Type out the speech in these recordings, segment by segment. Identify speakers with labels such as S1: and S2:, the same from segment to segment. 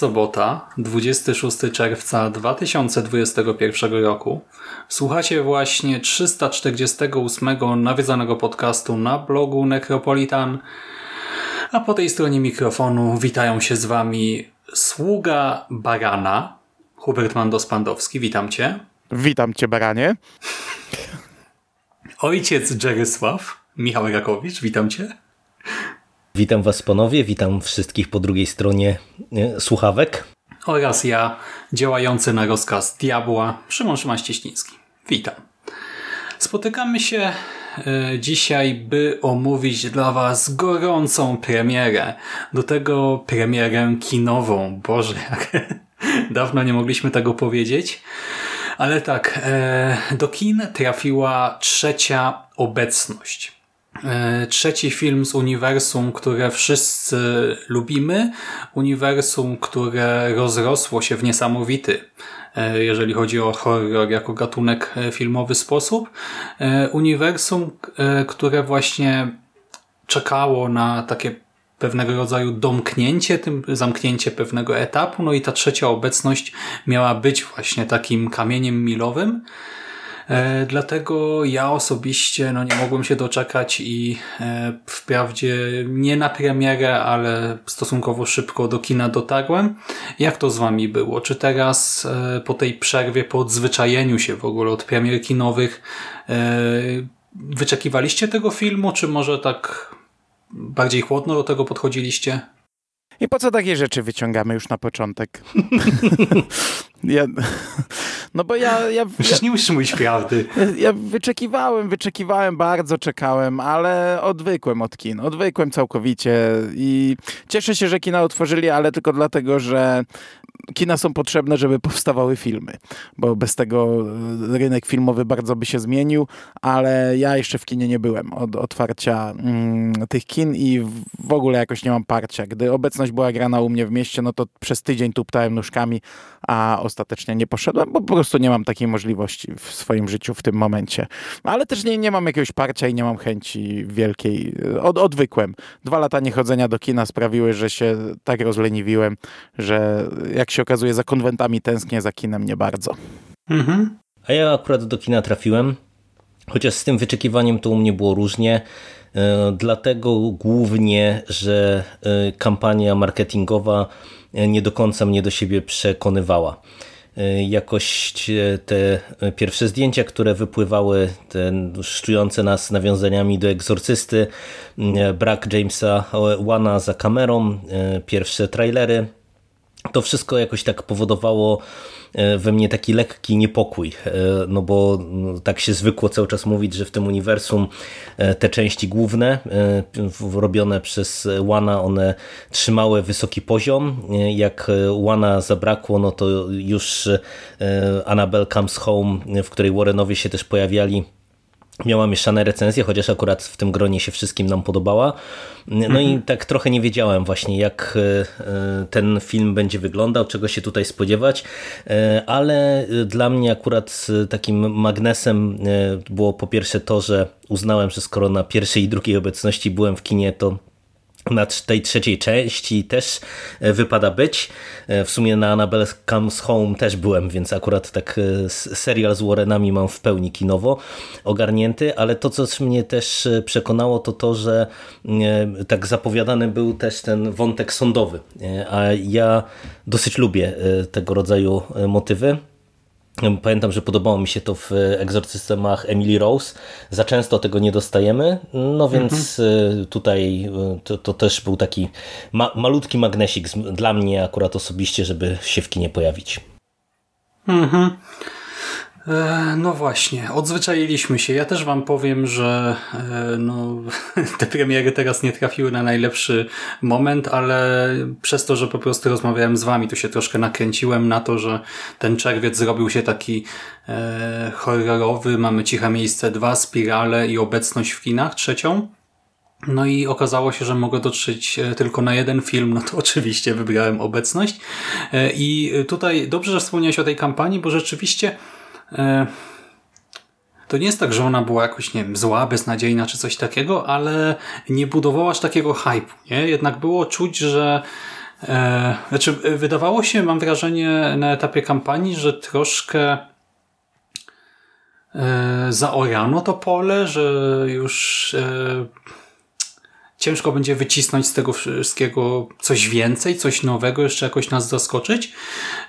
S1: Sobota, 26 czerwca 2021 roku. Słuchacie właśnie 348 nawiedzonego podcastu na blogu Necropolitan. A po tej stronie mikrofonu witają się z Wami sługa Barana, Hubert Mandos-Pandowski, witam Cię.
S2: Witam Cię, Baranie.
S1: Ojciec Jerysław, Michał Rakowicz, witam Cię.
S3: Witam Was panowie, witam wszystkich po drugiej stronie e, słuchawek.
S1: Oraz ja, działający na rozkaz diabła, Szymon Szymaś-Cieśliński. Witam. Spotykamy się e, dzisiaj, by omówić dla Was gorącą premierę. Do tego premierę kinową. Boże, jak dawno nie mogliśmy tego powiedzieć. Ale tak, e, do kin trafiła trzecia obecność. E, trzeci film z uniwersum, które wszyscy lubimy, uniwersum, które rozrosło się w niesamowity, e, jeżeli chodzi o horror jako gatunek e, filmowy sposób. Uniwersum, które właśnie czekało na takie pewnego rodzaju domknięcie, tym zamknięcie pewnego etapu, no i ta trzecia obecność miała być właśnie takim kamieniem milowym, dlatego ja osobiście no, nie mogłem się doczekać i e, wprawdzie nie na premierę, ale stosunkowo szybko do kina dotarłem. Jak to z Wami było? Czy teraz e, po tej przerwie, po odzwyczajeniu się w ogóle od premier kinowych wyczekiwaliście tego filmu, czy może tak bardziej chłodno do tego podchodziliście?
S2: I po co takie rzeczy wyciągamy już na początek? ja, no bo ja... ja
S1: Przecież nie musisz mówić prawdy.
S2: Ja, ja, wyczekiwałem, wyczekiwałem, bardzo czekałem, ale odwykłem od kin. Odwykłem całkowicie i cieszę się, że kina otworzyli, ale tylko dlatego, że kina są potrzebne, żeby powstawały filmy, bo bez tego e, rynek filmowy bardzo by się zmienił, ale ja jeszcze w kinie nie byłem od otwarcia mm, tych kin i w ogóle jakoś nie mam parcia. Gdy obecność była grana u mnie w mieście, no to przez tydzień tuptałem nóżkami, a ostatecznie nie poszedłem, bo po prostu nie mam takiej możliwości w swoim życiu w tym momencie. Ale też nie, nie mam jakiegoś parcia i nie mam chęci wielkiej. Od, odwykłem. Dwa lata niechodzenia do kina sprawiły, że się tak rozleniwiłem, że jak się okazuje za konwentami tęsknię, za kinem nie bardzo.
S3: Mhm. A ja akurat do kina trafiłem, chociaż z tym wyczekiwaniem to u mnie było różnie. E, dlatego głównie, że e, kampania marketingowa e, nie do końca mnie do siebie przekonywała. Jakoś te pierwsze zdjęcia, które wypływały, te szczujące nas nawiązaniami do egzorcysty, brak Jamesa Wana za kamerą, pierwsze trailery, to wszystko jakoś tak powodowało e, we mnie taki lekki niepokój, e, no bo no, tak się zwykło cały czas mówić, że w tym uniwersum e, te części główne robione przez Wana, one trzymały wysoki poziom. Jak Wana zabrakło, no to już Annabelle Comes Home, w której Warrenowie się też pojawiali, miała mieszane recenzje, chociaż akurat w tym gronie się wszystkim nam podobała. No mhm. i tak trochę nie wiedziałem właśnie, jak e, e, ten film będzie wyglądał, czego się tutaj spodziewać, e, ale dla mnie akurat takim magnesem było po pierwsze to, że uznałem, że skoro na pierwszej i drugiej obecności byłem w kinie, to na tej trzeciej części też e, wypada być. E, w sumie na Annabelle Comes Home też byłem, więc akurat tak e, serial z Warrenami mam w pełni kinowo ogarnięty, ale to, co mnie też przekonało, to to, że tak zapowiadany był też ten wątek sądowy, a ja dosyć lubię tego rodzaju motywy. Pamiętam, że podobało mi się to w egzorcystach Emily Rose. Za często tego nie dostajemy, no więc mhm. tutaj to, to, też był taki ma malutki magnesik dla mnie akurat osobiście, żeby się w kinie pojawić.
S1: Mhm. E, no właśnie, odzwyczailiśmy się. Ja też wam powiem, że e, no, te premiery teraz nie trafiły na najlepszy moment, ale przez to, że po prostu rozmawiałem z wami, to się troszkę nakręciłem na to, że ten czerwiec zrobił się taki e, horrorowy. Mamy Ciche Miejsce 2, Spirale i Obecność w kinach, trzecią. No i okazało się, że mogę dotrzeć e, tylko na jeden film, no to oczywiście wybrałem Obecność. I tutaj dobrze, że wspomniałeś o tej kampanii, bo rzeczywiście to nie jest tak, że ona była jakoś, nie wiem, zła, beznadziejna czy coś takiego, ale nie budowała aż takiego hype'u, nie? Jednak było czuć, że e, znaczy wydawało się, mam wrażenie na etapie kampanii, że troszkę e, zaorano to pole, że już e, ciężko będzie wycisnąć z tego wszystkiego coś więcej, coś nowego, jeszcze jakoś nas zaskoczyć.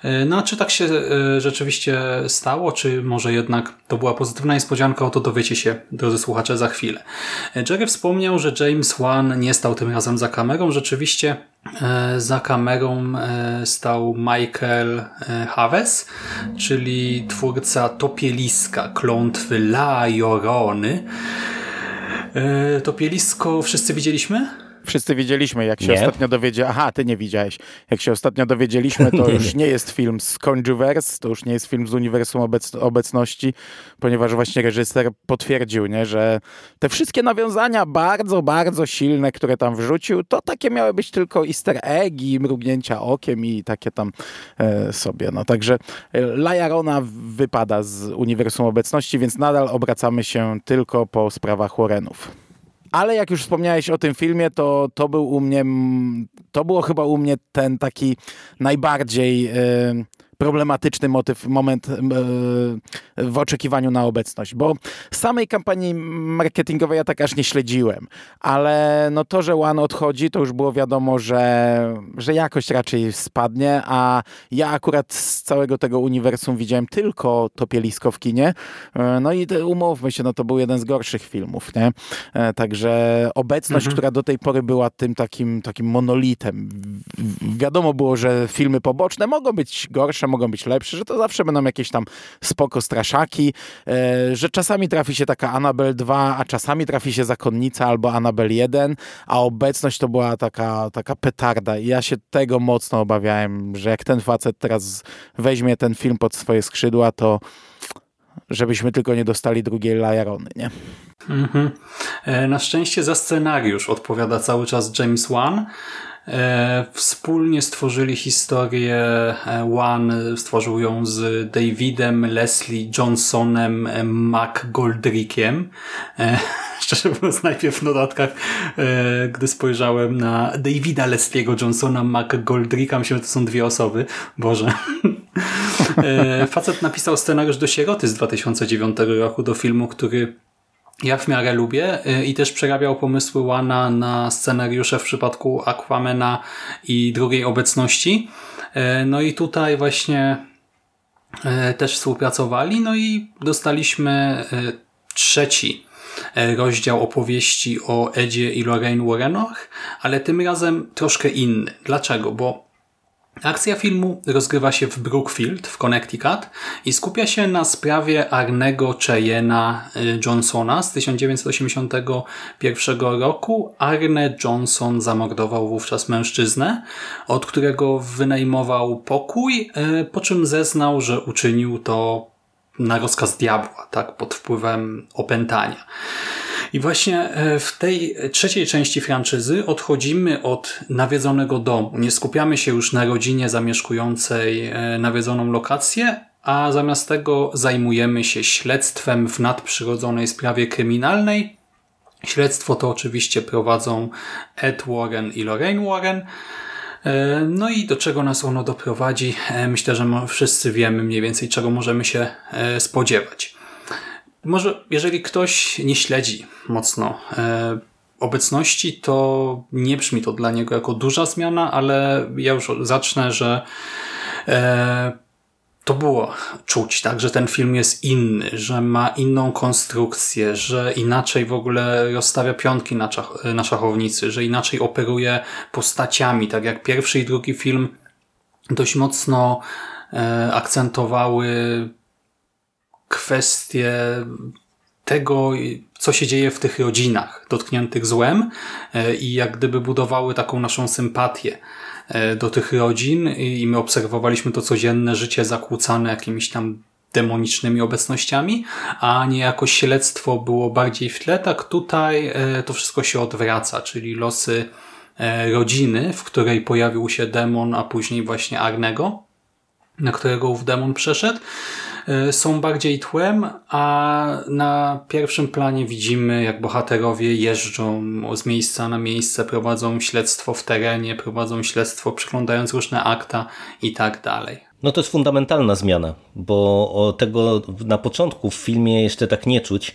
S1: E, no a czy tak się e, rzeczywiście stało, czy może jednak to była pozytywna niespodzianka, o to dowiecie się, drodzy słuchacze, za chwilę. E, Jerry wspomniał, że James Wan nie stał tym razem za kamerą. Rzeczywiście za kamerą stał Michael Haves, czyli twórca Topieliska, klątwy La Jorony, to pielisko wszyscy widzieliśmy?
S2: Wszyscy widzieliśmy, jak się nie. ostatnio dowiedzieliśmy. Aha, ty nie widziałeś. Jak się ostatnio dowiedzieliśmy, to już nie jest film z Conjuverse, to już nie jest film z Uniwersum Obec Obecności, ponieważ właśnie reżyser potwierdził, nie, że te wszystkie nawiązania bardzo, bardzo silne, które tam wrzucił, to takie miały być tylko easter eggi, mrugnięcia okiem i takie tam e, sobie. No także e, Lajarona wypada z Uniwersum Obecności, więc nadal obracamy się tylko po sprawach Warrenów. Ale jak już wspomniałeś o tym filmie, to to był u mnie, to było chyba u mnie ten taki najbardziej problematyczny motyw, moment e, w oczekiwaniu na obecność, bo samej kampanii marketingowej ja tak aż nie śledziłem, ale no to, że One odchodzi, to już było wiadomo, że, że jakość raczej spadnie, a ja akurat z całego tego uniwersum widziałem tylko to pielisko w kinie, e, no i umówmy się, no to był jeden z gorszych filmów, nie? E, także obecność, mhm. która do tej pory była tym takim, takim monolitem. Wiadomo było, że filmy poboczne mogą być gorsze, mogą być lepsze, że to zawsze będą jakieś tam spoko straszaki, e, że czasami trafi się taka Anabel 2, a czasami trafi się Zakonnica albo Anabel 1, a obecność to była taka, taka petarda i ja się tego mocno obawiałem, że jak ten facet teraz weźmie ten film pod swoje skrzydła, to żebyśmy tylko nie dostali drugiej Lajarony, nie? Mm -hmm.
S1: Na szczęście za scenariusz odpowiada cały czas James Wan, wspólnie stworzyli historię e, One, stworzył ją z Davidem Leslie Johnsonem e, McGoldrickiem. Szczerze mówiąc, najpierw w notatkach, gdy spojrzałem na Davida Leslie'ego Johnsona McGoldricka, myślałem, że to są dwie osoby. Boże. Facet napisał scenariusz do Sieroty z 2009 roku, do filmu, który ja w miarę lubię y, i też przerabiał pomysły Wana na scenariusze w przypadku Aquamena i drugiej obecności. Y, no i tutaj właśnie y, też współpracowali, no i dostaliśmy trzeci rozdział opowieści o Edzie i Lorraine Warrenoch, ale tym razem troszkę inny. Dlaczego? Bo Akcja filmu rozgrywa się w Brookfield w Connecticut i skupia się na sprawie Arnego Cheyena y, Johnsona z 1981 roku. Arne Johnson zamordował wówczas mężczyznę, od którego wynajmował pokój, y, po czym zeznał, że uczynił to na rozkaz diabła, tak, pod wpływem opętania. I właśnie e, w tej trzeciej części franczyzy odchodzimy od nawiedzonego domu. Nie skupiamy się już na rodzinie zamieszkującej e, nawiedzoną lokację, a zamiast tego zajmujemy się śledztwem w nadprzyrodzonej sprawie kryminalnej, Śledztwo to oczywiście prowadzą Ed Warren i Lorraine Warren. E, no i do czego nas ono doprowadzi? Myślę, że wszyscy wiemy mniej więcej, czego możemy się spodziewać. Może jeżeli ktoś nie śledzi mocno obecności, to nie brzmi to dla niego jako duża zmiana, ale ja już zacznę, że to było czuć, tak, że ten film jest inny, że ma inną konstrukcję, że inaczej w ogóle rozstawia piątki na, szach na szachownicy, że inaczej operuje postaciami, tak jak pierwszy i drugi film dość mocno e, akcentowały kwestie tego, co się dzieje w tych rodzinach dotkniętych złem e, i jak gdyby budowały taką naszą sympatię E, do tych rodzin. I my obserwowaliśmy to codzienne życie zakłócane jakimiś tam demonicznymi obecnościami, a niejako śledztwo było bardziej w tle, tak tutaj e, to wszystko się odwraca, czyli losy rodziny, w której pojawił się demon, a później właśnie Arnego, na którego ów demon przeszedł, są bardziej tłem, a na pierwszym planie widzimy, jak bohaterowie jeżdżą z miejsca na miejsce, prowadzą śledztwo w terenie, prowadzą śledztwo przeglądając różne akta i tak dalej.
S3: No to jest fundamentalna zmiana, bo tego na początku w filmie jeszcze tak nie czuć,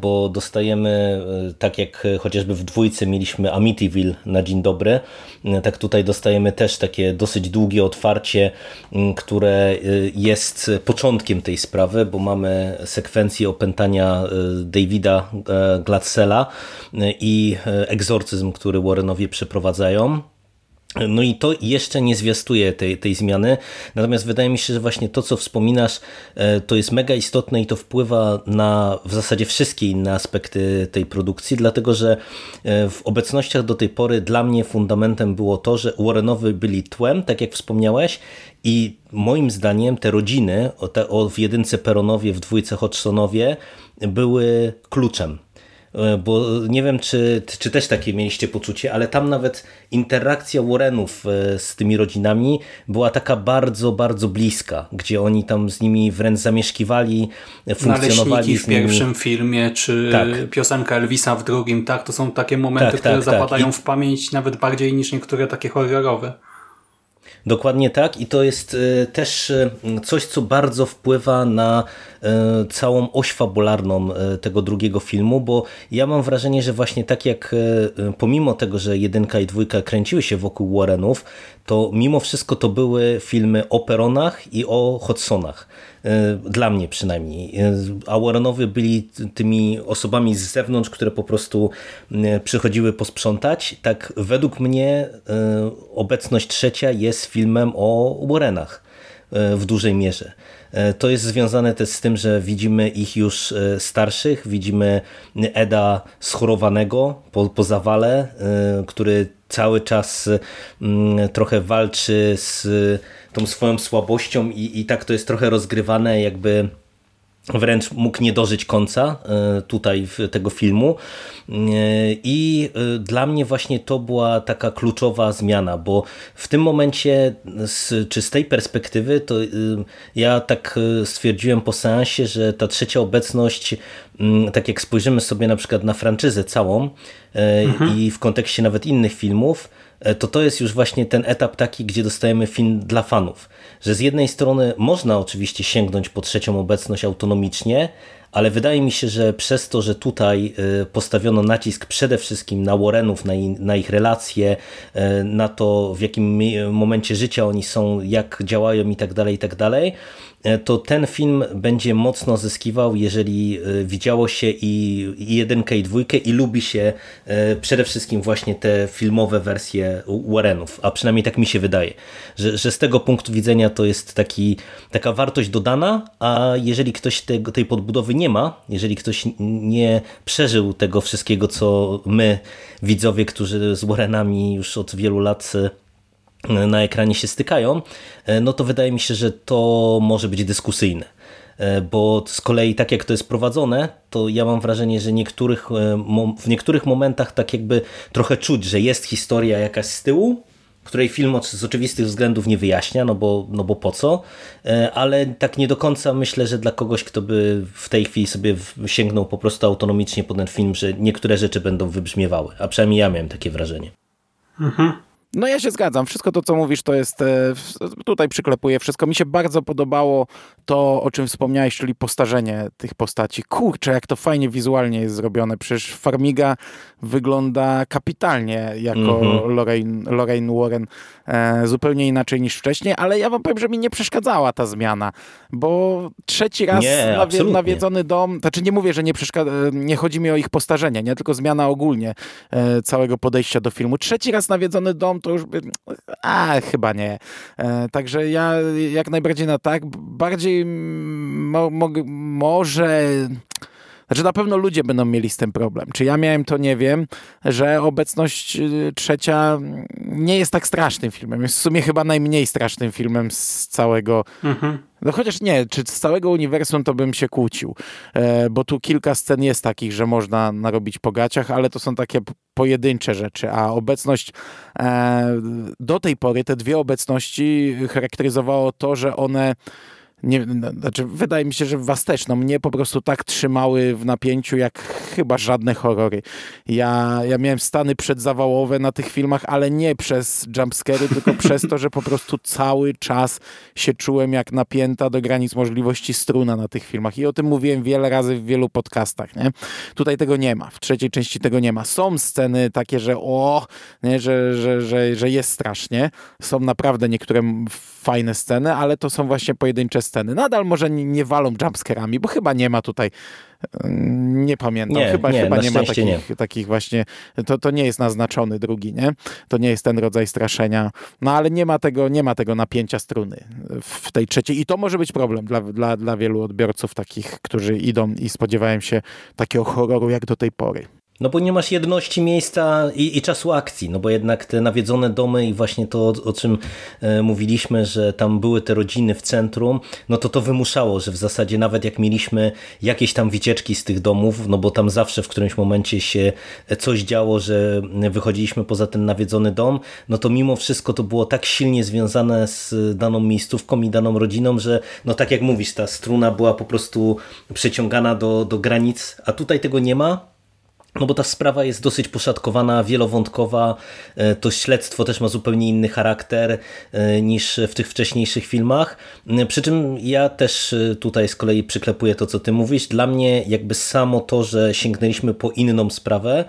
S3: bo dostajemy, e, tak jak chociażby w dwójce mieliśmy Amityville na dzień dobry, e, tak tutaj dostajemy też takie dosyć długie otwarcie, które e, jest początkiem tej sprawy, bo mamy sekwencję opętania Davida Gladsela i egzorcyzm, który Warrenowie przeprowadzają. No i to jeszcze nie zwiastuje tej, tej zmiany, natomiast wydaje mi się, że właśnie to, co wspominasz, e, to jest mega istotne i to wpływa na w zasadzie wszystkie inne aspekty tej produkcji, dlatego że e, w obecnościach do tej pory dla mnie fundamentem było to, że Warrenowy byli tłem, tak jak wspomniałeś, i moim zdaniem te rodziny, o, te, w jedynce Peronowie, w dwójce Hodgsonowie, były kluczem bo nie wiem, czy, czy też takie mieliście poczucie, ale tam nawet interakcja Warrenów e, z tymi rodzinami była taka bardzo, bardzo bliska, gdzie oni tam z nimi wręcz zamieszkiwali, e, funkcjonowali.
S1: w pierwszym filmie, czy tak. piosenka Elvisa w drugim, tak? To są takie momenty, tak, które tak, tak. zapadają tak. w pamięć nawet bardziej niż niektóre takie horrorowe.
S3: Dokładnie tak i to jest e, też e, coś, co bardzo wpływa na e, całą oś fabularną tego drugiego filmu, bo ja mam wrażenie, że właśnie tak jak pomimo tego, że jedynka i dwójka kręciły się wokół Warrenów, to mimo wszystko to były filmy o Peronach i o Hodsonach. Dla mnie przynajmniej. A Warrenowy byli tymi osobami z zewnątrz, które po prostu przychodziły posprzątać. Tak według mnie obecność trzecia jest filmem o Warrenach e, w dużej mierze. E, to jest związane też z tym, że widzimy ich już e, starszych, widzimy Eda schorowanego po, po zawale, który cały czas mm, trochę walczy z tą swoją słabością i, i tak to jest trochę rozgrywane jakby wręcz mógł nie dożyć końca e, tutaj tego filmu e, i e, dla mnie właśnie to była taka kluczowa zmiana, bo w tym momencie z, czy z tej perspektywy to ja tak stwierdziłem po seansie, że ta trzecia obecność tak jak spojrzymy sobie na przykład na franczyzę całą mhm. i w kontekście nawet innych filmów, to to jest już właśnie ten etap taki, gdzie dostajemy film dla fanów że z jednej strony można oczywiście sięgnąć po trzecią obecność autonomicznie, ale wydaje mi się, że przez to, że tutaj y, postawiono nacisk przede wszystkim na Warrenów, na, na, ich relacje, y, na to w jakim momencie życia oni są, jak działają i tak dalej, i tak dalej, E, to ten film będzie mocno zyskiwał, jeżeli e, widziało się i, i jedynkę i dwójkę i lubi się e, przede wszystkim właśnie te filmowe wersje Warrenów, a przynajmniej tak mi się wydaje, że, że z tego punktu widzenia to jest taki, taka wartość dodana, a jeżeli ktoś tego, tej podbudowy nie ma, jeżeli ktoś nie przeżył tego wszystkiego, co my, widzowie, którzy z Warrenami już od wielu lat na ekranie się stykają, e, no to wydaje mi się, że to może być dyskusyjne. E, bo z kolei tak jak to jest prowadzone, to ja mam wrażenie, że niektórych, e, w niektórych momentach tak jakby trochę czuć, że jest historia jakaś z tyłu, której film z oczywistych względów nie wyjaśnia, no bo, no bo po co, ale tak nie do końca myślę, że dla kogoś, kto by w tej chwili sobie sięgnął po prostu autonomicznie po ten film, że niektóre rzeczy będą wybrzmiewały, a przynajmniej ja miałem takie wrażenie.
S2: Mhm. No ja się zgadzam. Wszystko to, co mówisz, to jest. E, tutaj przyklepuję wszystko. Mi się bardzo podobało to, o czym wspomniałeś, czyli postarzenie tych postaci. Kurczę, jak to fajnie wizualnie jest zrobione. Przecież Farmiga wygląda kapitalnie jako mm-hmm. Lorraine, Lorraine Warren. E, zupełnie inaczej niż wcześniej, ale ja wam powiem, że mi nie przeszkadzała ta zmiana, bo trzeci raz
S3: nie,
S2: nawie, nawiedzony dom, znaczy nie mówię, że nie, przeszkadza, e, nie chodzi mi o ich postarzenie, nie tylko zmiana ogólnie e, całego podejścia do filmu. Trzeci raz nawiedzony dom to już by, a chyba nie. E, także ja jak najbardziej na tak, bardziej mo, mo, może znaczy na pewno ludzie będą mieli z tym problem. Czy ja miałem to, nie wiem, że obecność y, trzecia nie jest tak strasznym filmem. Jest w sumie chyba najmniej strasznym filmem z całego... Mhm. No chociaż nie, czy z całego uniwersum to bym się kłócił, e, bo tu kilka scen jest takich, że można narobić po gaciach, ale to są takie pojedyncze rzeczy, a obecność e, do tej pory, te dwie obecności charakteryzowało to, że one nie, no, znaczy wydaje mi się, że was też, no mnie po prostu tak trzymały w napięciu jak chyba żadne horrory. Ja, ja miałem stany przedzawałowe na tych filmach, ale nie przez jumpscary, tylko przez to, że po prostu cały czas się czułem jak napięta do granic możliwości struna na tych filmach i o tym mówiłem wiele razy w wielu podcastach, nie? Tutaj tego nie ma, w trzeciej części tego nie ma. Są sceny takie, że o, nie? Że, że, że, że jest strasznie. Są naprawdę niektóre fajne sceny, ale to są właśnie pojedyncze sceny. Nadal może nie, nie walą jumpscarami, bo chyba nie ma tutaj nie pamiętam.
S3: Nie,
S2: chyba
S3: nie,
S2: chyba nie ma takich, takich właśnie. To, to nie jest naznaczony drugi, nie? To nie jest ten rodzaj straszenia. No ale nie ma tego, nie ma tego napięcia struny w tej trzeciej. I to może być problem dla, dla, dla wielu odbiorców takich, którzy idą i spodziewają się takiego horroru jak do tej pory.
S3: No bo nie masz jedności miejsca i, i, czasu akcji, no bo jednak te nawiedzone domy i właśnie to, o, czym e, mówiliśmy, że tam były te rodziny w centrum, no to to wymuszało, że w zasadzie nawet jak mieliśmy jakieś tam wycieczki z tych domów, no bo tam zawsze w którymś momencie się coś działo, że wychodziliśmy poza ten nawiedzony dom, no to mimo wszystko to było tak silnie związane z daną miejscówką i daną rodziną, że no tak jak mówisz, ta struna była po prostu przeciągana do, do granic, a tutaj tego nie ma, no bo ta sprawa jest dosyć poszatkowana, wielowątkowa, e, to śledztwo też ma zupełnie inny charakter e, niż w tych wcześniejszych filmach. E, przy czym ja też tutaj z kolei przyklepuję to, co ty mówisz. Dla mnie jakby samo to, że sięgnęliśmy po inną sprawę,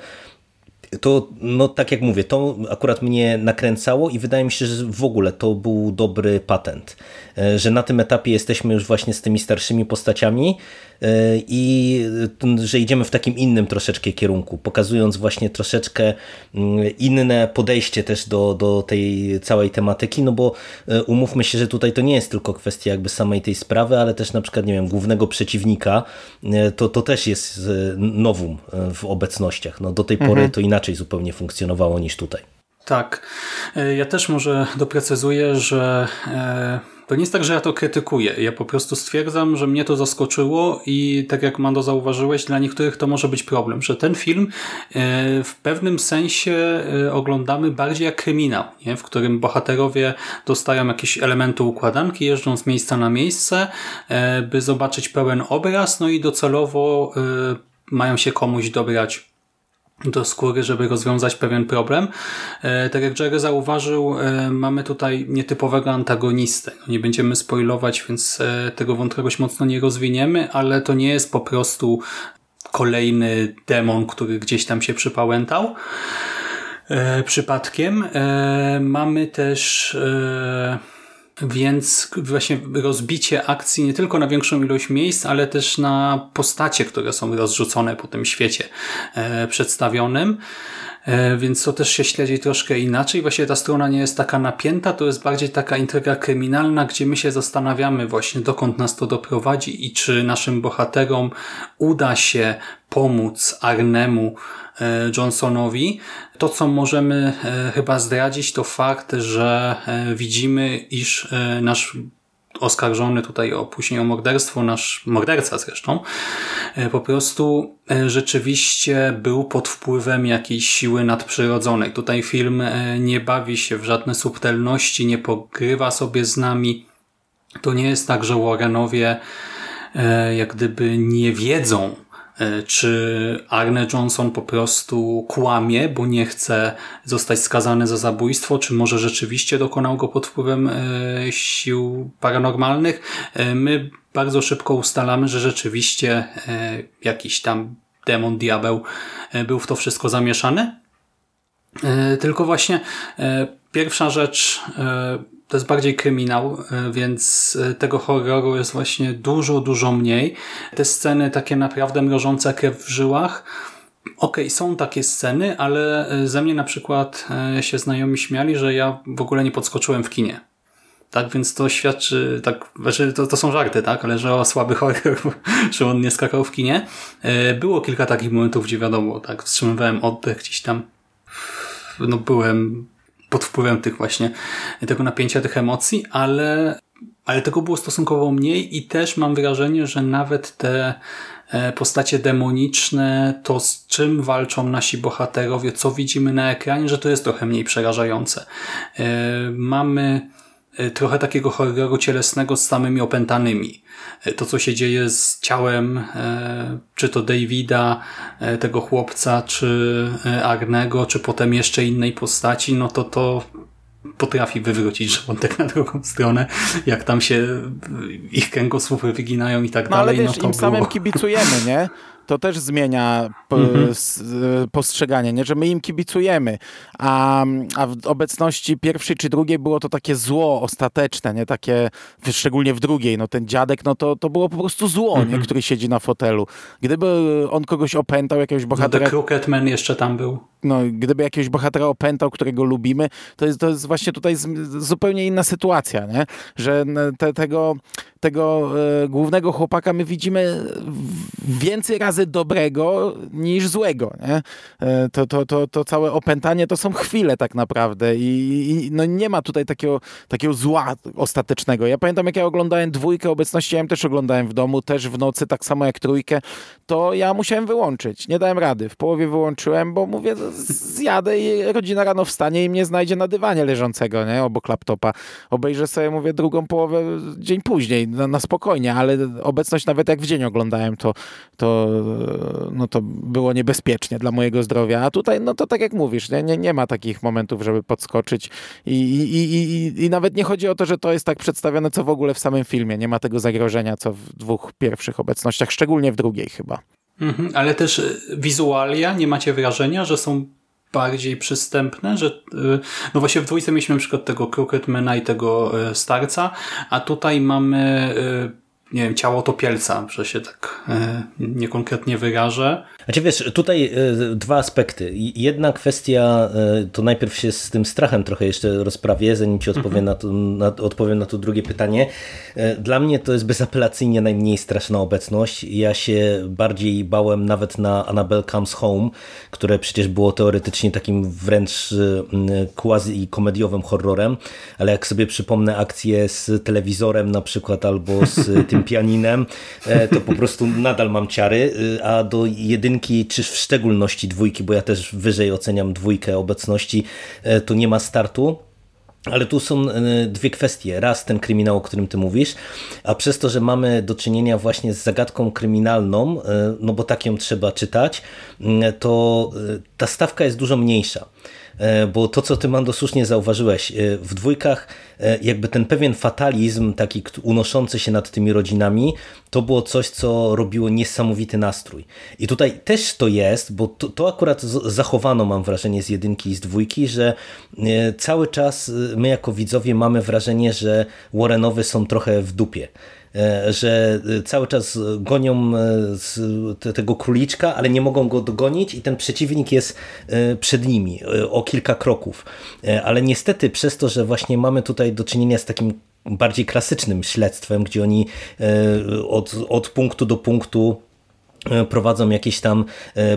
S3: to no tak jak mówię, to akurat mnie nakręcało i wydaje mi się, że w ogóle to był dobry patent, że na tym etapie jesteśmy już właśnie z tymi starszymi postaciami, i że idziemy w takim innym troszeczkę kierunku, pokazując właśnie troszeczkę mm, inne podejście też do, do tej całej tematyki, no bo e, umówmy się, że tutaj to nie jest tylko kwestia jakby samej tej sprawy, ale też na przykład, nie wiem, głównego przeciwnika, e, to, to też jest nowum w obecnościach. No do tej pory mhm. to inaczej zupełnie funkcjonowało niż tutaj.
S1: Tak. Ja też może doprecyzuję, że to nie jest tak, że ja to krytykuję. Ja po prostu stwierdzam, że mnie to zaskoczyło i tak jak Mando zauważyłeś, dla niektórych to może być problem, że ten film e, w pewnym sensie e, oglądamy bardziej jak kryminał, nie? w którym bohaterowie dostają jakieś elementy układanki, jeżdżą z miejsca na miejsce, e, by zobaczyć pełen obraz, no i docelowo mają się komuś dobrać do skóry, żeby rozwiązać pewien problem. E, tak jak Jerry zauważył, e, mamy tutaj nietypowego antagonistę. No, nie będziemy spoilować, więc e, tego wątpliwość mocno nie rozwiniemy, ale to nie jest po prostu kolejny demon, który gdzieś tam się przypałętał. Przypadkiem. Mamy też więc właśnie rozbicie akcji nie tylko na większą ilość miejsc, ale też na postacie, które są rozrzucone po tym świecie e, przedstawionym. E, więc to też się śledzi troszkę inaczej. Właśnie ta strona nie jest taka napięta, to jest bardziej taka intryga kryminalna, gdzie my się zastanawiamy właśnie dokąd nas to doprowadzi i czy naszym bohaterom uda się pomóc Arnemu Johnsonowi. To, co możemy e, chyba zdradzić, to fakt, że widzimy, iż nasz oskarżony tutaj o później o morderstwo, nasz morderca zresztą, e, po prostu e, rzeczywiście był pod wpływem jakiejś siły nadprzyrodzonej. Tutaj film e, nie bawi się w żadne subtelności, nie pogrywa sobie z nami. To nie jest tak, że Warrenowie jak gdyby nie wiedzą, E, czy Arne Johnson po prostu kłamie, bo nie chce zostać skazany za zabójstwo, czy może rzeczywiście dokonał go pod wpływem e, sił paranormalnych. E, my bardzo szybko ustalamy, że rzeczywiście jakiś tam demon, diabeł był w to wszystko zamieszany. Tylko właśnie pierwsza rzecz to jest bardziej kryminał, e, więc e, tego horroru jest właśnie dużo, dużo mniej. Te sceny takie naprawdę mrożące krew w żyłach, Okej, okay, są takie sceny, ale e, ze mnie na przykład się znajomi śmiali, że ja w ogóle nie podskoczyłem w kinie. Tak, więc to świadczy, tak, znaczy to, to są żarty, tak, ale że o słaby horror, że on nie skakał w kinie. Było kilka takich momentów, gdzie wiadomo, tak, wstrzymywałem oddech gdzieś tam, no byłem pod wpływem tych właśnie, tego napięcia, tych emocji, ale, ale tego było stosunkowo mniej i też mam wrażenie, że nawet te e, postacie demoniczne, to z czym walczą nasi bohaterowie, co widzimy na ekranie, że to jest trochę mniej przerażające. E, mamy trochę takiego horroru cielesnego z samymi opętanymi. E, to, co się dzieje z ciałem, e, czy to Davida, e, tego chłopca, czy Arnego, czy potem jeszcze innej postaci, no to to potrafi wywrócić żołądek na drugą stronę, jak tam się ich kręgosłupy wyginają i tak
S2: no,
S1: dalej.
S2: Ale wiesz,
S1: no to
S2: im
S1: było...
S2: samym kibicujemy, nie? to też zmienia mhm. postrzeganie, nie? że my im kibicujemy, a, a w obecności pierwszej czy drugiej było to takie zło ostateczne, nie takie, szczególnie w drugiej, no ten dziadek, no to, to było po prostu zło, nie?
S1: Mhm.
S2: który siedzi na fotelu. Gdyby on kogoś opętał, jakiegoś bohatera...
S1: No, The Crooked jeszcze tam był.
S2: No, gdyby jakiegoś bohatera opętał, którego lubimy, to jest, to jest właśnie tutaj zupełnie inna sytuacja, nie? że te, tego, tego e, głównego chłopaka my widzimy więcej razy dobrego niż złego. Nie? E, to, to, to, to całe opętanie to są chwile tak naprawdę i, i no nie ma tutaj takiego, takiego zła ostatecznego. Ja pamiętam jak ja oglądałem dwójkę obecności, ja też oglądałem w domu, też w nocy, tak samo jak trójkę, to ja musiałem wyłączyć. Nie dałem rady. W połowie wyłączyłem, bo mówię, zjadę i rodzina rano wstanie i mnie znajdzie na dywanie leżącego, nie? Obok laptopa. Obejrzę sobie, mówię, drugą połowę dzień później, na, na spokojnie, ale obecność nawet jak w dzień oglądałem, to, to no to było niebezpiecznie dla mojego zdrowia. A tutaj, no to tak jak mówisz, nie, nie, nie ma takich momentów, żeby podskoczyć I, i, i, i, nawet nie chodzi o to, że to jest tak przedstawione, co w ogóle w samym filmie. Nie ma tego zagrożenia, co w dwóch pierwszych obecnościach, szczególnie w drugiej chyba.
S1: Mhm, ale też y, wizualia, nie macie wrażenia, że są bardziej przystępne, że y, no właśnie w dwójce mieliśmy na przykład tego Crooketmana i tego y, starca, a tutaj mamy nie wiem, ciało topielca, że się tak e, niekonkretnie wyrażę.
S3: Znaczy wiesz, tutaj e, dwa aspekty. Jedna kwestia, e, to najpierw się z tym strachem trochę jeszcze rozprawię, zanim ci odpowiem, mhm. na to, na, odpowiem na to drugie pytanie. Dla mnie to jest bezapelacyjnie najmniej straszna obecność. Ja się bardziej bałem nawet na Annabelle Comes Home, które przecież było teoretycznie takim wręcz quasi-komediowym horrorem, ale jak sobie przypomnę akcję z telewizorem na przykład albo z tym pianinem, e, to po prostu nadal mam ciary, e, a do jedynki, czy w szczególności dwójki, bo ja też wyżej oceniam dwójkę obecności, e, to nie ma startu. Ale tu są dwie kwestie. Raz ten kryminał, o którym ty mówisz, a przez to, że mamy do czynienia właśnie z zagadką kryminalną, no bo tak ją trzeba czytać, to ta stawka jest dużo mniejsza. E, bo to, co ty, Mando, słusznie zauważyłeś, e, w dwójkach e, jakby ten pewien fatalizm, taki unoszący się nad tymi rodzinami, to było coś, co robiło niesamowity nastrój. I tutaj też to jest, bo to, to akurat zachowano, mam wrażenie, z jedynki i z dwójki, że cały czas my jako widzowie mamy wrażenie, że Warrenowy są trochę w dupie że e, cały czas gonią e, tego króliczka, ale nie mogą go dogonić i ten przeciwnik jest przed nimi o kilka kroków. Ale niestety przez to, że właśnie mamy tutaj do czynienia z takim bardziej klasycznym śledztwem, gdzie oni od, od punktu do punktu prowadzą jakieś tam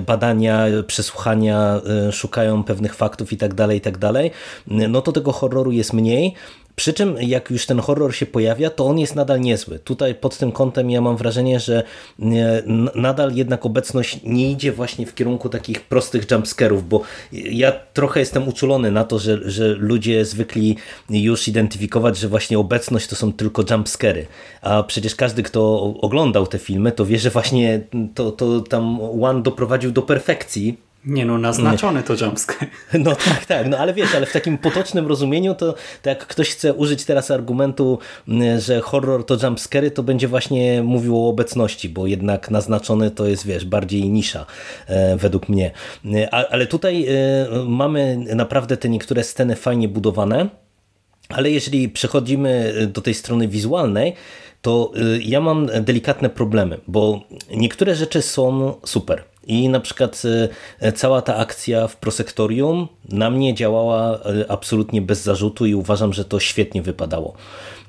S3: badania, przesłuchania, szukają pewnych faktów i tak dalej, i tak dalej, no to tego horroru jest mniej Przy czym jak już ten horror się pojawia, to on jest nadal niezły. Tutaj pod tym kątem ja mam wrażenie, że nadal jednak obecność nie idzie właśnie w kierunku takich prostych jumpscarów, bo ja trochę jestem uczulony na to, że, że ludzie zwykli już identyfikować, że właśnie obecność to są tylko jumpscary. A przecież każdy, kto oglądał te filmy, to wie, że właśnie to, to tam One doprowadził do perfekcji
S1: nie no, naznaczony to jumpscare.
S3: No tak, tak, no ale wiesz, ale w takim potocznym rozumieniu to, to jak ktoś chce użyć teraz argumentu, że horror to jumpscary, to będzie właśnie mówił o obecności, bo jednak naznaczony to jest, wiesz, bardziej nisza e, według mnie. E, a, ale tutaj e, mamy naprawdę te niektóre sceny fajnie budowane, ale jeżeli przechodzimy do tej strony wizualnej, to y, ja mam delikatne problemy, bo niektóre rzeczy są super. I na przykład y, cała ta akcja w prosektorium na mnie działała y, absolutnie bez zarzutu i uważam, że to świetnie wypadało.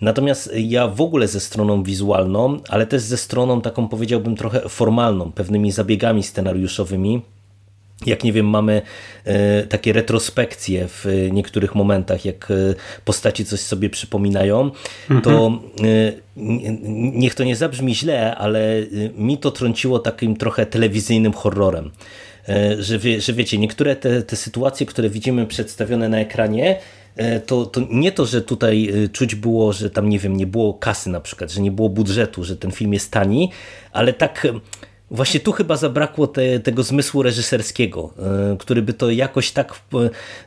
S3: Natomiast ja w ogóle ze stroną wizualną, ale też ze stroną taką powiedziałbym trochę formalną, pewnymi zabiegami scenariuszowymi, jak nie wiem, mamy e, takie retrospekcje w niektórych momentach, jak e, postaci coś sobie przypominają, to mhm. niech to nie zabrzmi źle, ale mi to trąciło takim trochę telewizyjnym horrorem. Że, wie, że wiecie, niektóre te, te sytuacje, które widzimy przedstawione na ekranie, to, to nie to, że tutaj czuć było, że tam nie wiem, nie było kasy na przykład, że nie było budżetu, że ten film jest tani, ale tak Właśnie tu chyba zabrakło te, tego zmysłu reżyserskiego, e, który by to jakoś tak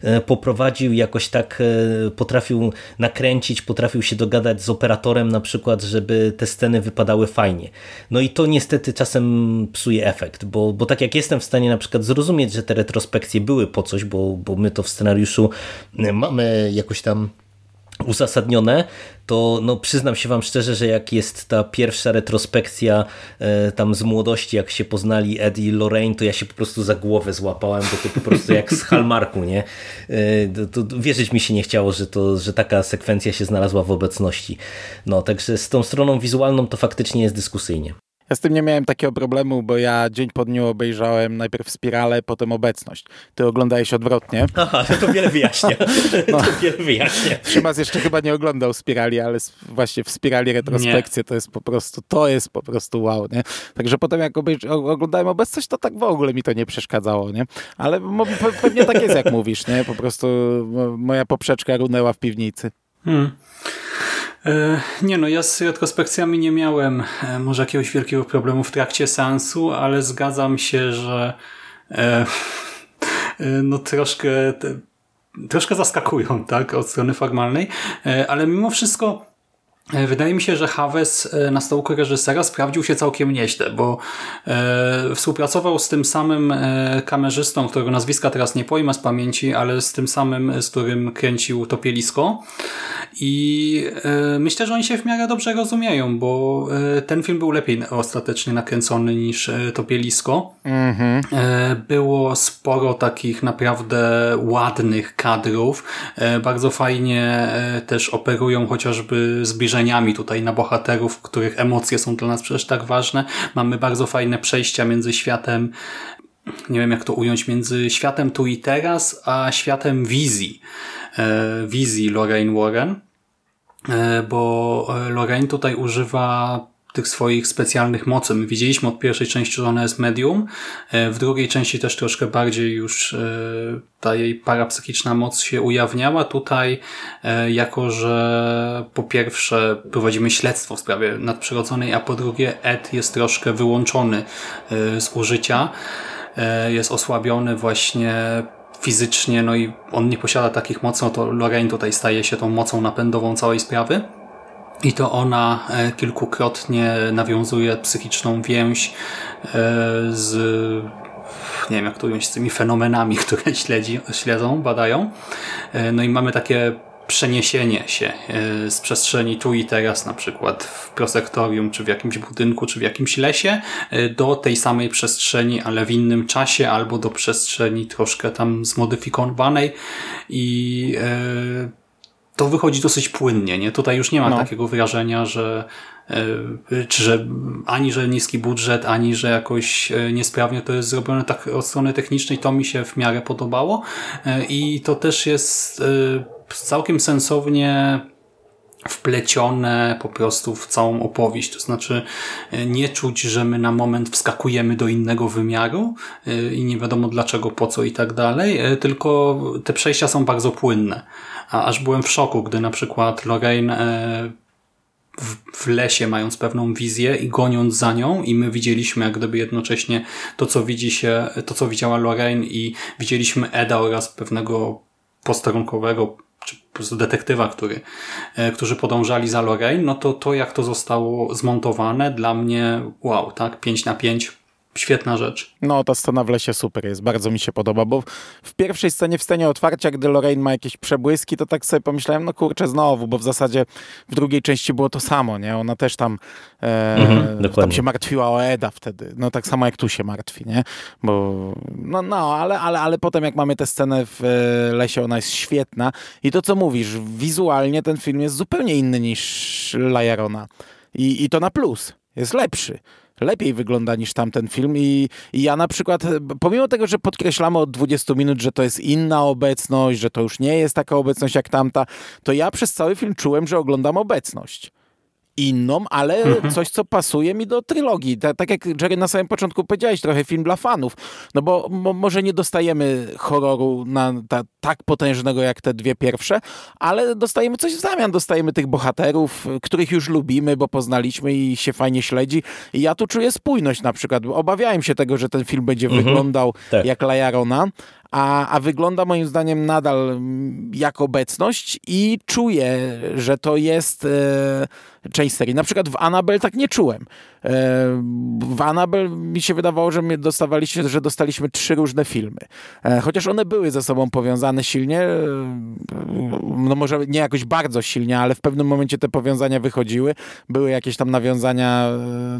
S3: e, poprowadził, jakoś tak e, potrafił nakręcić, potrafił się dogadać z operatorem na przykład, żeby te sceny wypadały fajnie. No i to niestety czasem psuje efekt, bo, bo tak jak jestem w stanie na przykład zrozumieć, że te retrospekcje były po coś, bo, bo my to w scenariuszu mamy jakoś tam uzasadnione, to no, przyznam się wam szczerze, że jak jest ta pierwsza retrospekcja e, tam z młodości, jak się poznali Ed i Lorraine, to ja się po prostu za głowę złapałem, bo to po prostu jak z Hallmarku, nie? E, to, to wierzyć mi się nie chciało, że, to, że taka sekwencja się znalazła w obecności. No, także z tą stroną wizualną to faktycznie jest dyskusyjnie.
S2: Ja z tym nie miałem takiego problemu, bo ja dzień po dniu obejrzałem najpierw spiralę, potem obecność. Ty oglądałeś odwrotnie.
S3: Aha, to wiele wyjaśnia. No. To wiele wyjaśnia.
S2: Szymas jeszcze chyba nie oglądał spirali, ale właśnie w spirali retrospekcje nie. to jest po prostu, to jest po prostu wow, nie? Także potem jak oglądałem obecność, to tak w ogóle mi to nie przeszkadzało, nie? Ale pewnie tak jest, jak mówisz, nie? Po prostu moja poprzeczka runęła w piwnicy. Hmm.
S1: E, nie no, ja z retrospekcjami nie miałem e, może jakiegoś wielkiego problemu w trakcie seansu, ale zgadzam się, że e, no troszkę troszkę zaskakują, tak, od strony formalnej, ale mimo wszystko wydaje mi się, że Haves e, na stołku reżysera sprawdził się całkiem nieźle, bo e, współpracował z tym samym e, kamerzystą, którego nazwiska teraz nie pojmę z pamięci, ale z tym samym, z którym kręcił Topielisko i e, myślę, że oni się w miarę dobrze rozumieją, bo e, ten film był lepiej ostatecznie nakręcony niż Topielisko. Mm -hmm. było sporo takich naprawdę ładnych kadrów, bardzo fajnie też operują chociażby zbliżenie spojrzeniami tutaj na bohaterów, których emocje są dla nas przecież tak ważne. Mamy bardzo fajne przejścia między światem nie wiem jak to ująć, między światem tu i teraz, a światem wizji. E, wizji Lorraine Warren, e, bo e, Lorraine tutaj używa tych swoich specjalnych mocy. My widzieliśmy od pierwszej części, że ona jest medium. E, w drugiej części też troszkę bardziej już e, ta jej parapsychiczna moc się ujawniała. Tutaj, e, jako że po pierwsze prowadzimy śledztwo w sprawie nadprzyrodzonej, a po drugie Ed jest troszkę wyłączony z użycia. Jest osłabiony właśnie fizycznie, no i on nie posiada takich mocy, no to Lorraine tutaj staje się tą mocą napędową całej sprawy. I to ona e, kilkukrotnie nawiązuje psychiczną więź e, z nie wiem jak to ująć, z tymi fenomenami, które śledzi, śledzą, badają. E, no i mamy takie przeniesienie się z przestrzeni tu i teraz, na przykład w prosektorium, czy w jakimś budynku, czy w jakimś lesie, do tej samej przestrzeni, ale w innym czasie, albo do przestrzeni troszkę tam zmodyfikowanej i to wychodzi dosyć płynnie. Nie? Tutaj już nie ma no. takiego wyrażenia, że e, czy że ani że niski budżet, ani że jakoś e, niesprawnie to jest zrobione tak od strony technicznej, to mi się w miarę podobało e, i to też jest całkiem sensownie wplecione po prostu w całą opowieść. To znaczy e, nie czuć, że my na moment wskakujemy do innego wymiaru e, i nie wiadomo dlaczego, po co i tak dalej, e, tylko te przejścia są bardzo płynne. A aż byłem w szoku, gdy na przykład Lorraine w, lesie mając pewną wizję i goniąc za nią i my widzieliśmy jak gdyby jednocześnie to, co widzi się, to, co widziała Lorraine i widzieliśmy Eda oraz pewnego posterunkowego czy po prostu detektywa, który, e, którzy podążali za Lorraine, no to to, jak to zostało zmontowane, dla mnie wow, tak? 5 na 5 świetna rzecz.
S2: No, ta scena w lesie super jest, bardzo mi się podoba, bo w pierwszej scenie, w scenie otwarcia, gdy Lorraine ma jakieś przebłyski, to tak sobie pomyślałem, no kurczę, znowu, bo w zasadzie w drugiej części było to samo, nie? Ona też tam, e,
S3: mhm,
S2: tam się martwiła o Eda wtedy, no tak samo jak tu się martwi, nie? Bo, no, no ale, ale, ale potem jak mamy tę scenę w e, lesie, ona jest świetna i to, co mówisz, wizualnie ten film jest zupełnie inny niż Lajarona i, i to na plus, jest lepszy lepiej wygląda niż tamten film. I, i ja na przykład, pomimo tego, że podkreślamy od 20 minut, że to jest inna obecność, że to już nie jest taka obecność jak tamta, to ja przez cały film czułem, że oglądam obecność inną, ale mhm. coś, co pasuje mi do trylogii. Tak, tak jak Jerry na samym początku powiedziałeś, trochę film dla fanów. No bo mo, może nie dostajemy horroru na, ta, tak potężnego jak te dwie pierwsze, ale dostajemy coś w zamian. Dostajemy tych bohaterów, których już lubimy, bo poznaliśmy i się fajnie śledzi. I ja tu czuję spójność na przykład. Obawiałem się tego, że ten film będzie mhm. wyglądał tak. jak Lajarona, a, a wygląda moim zdaniem nadal jak obecność i czuję, że to jest e, część serii. Na przykład w Annabelle tak nie czułem. E, w Annabelle mi się wydawało, że my dostawaliśmy, że dostaliśmy trzy różne filmy. E, chociaż one były ze sobą powiązane silnie, e, no może nie jakoś bardzo silnie, ale w pewnym momencie te powiązania wychodziły. Były jakieś tam nawiązania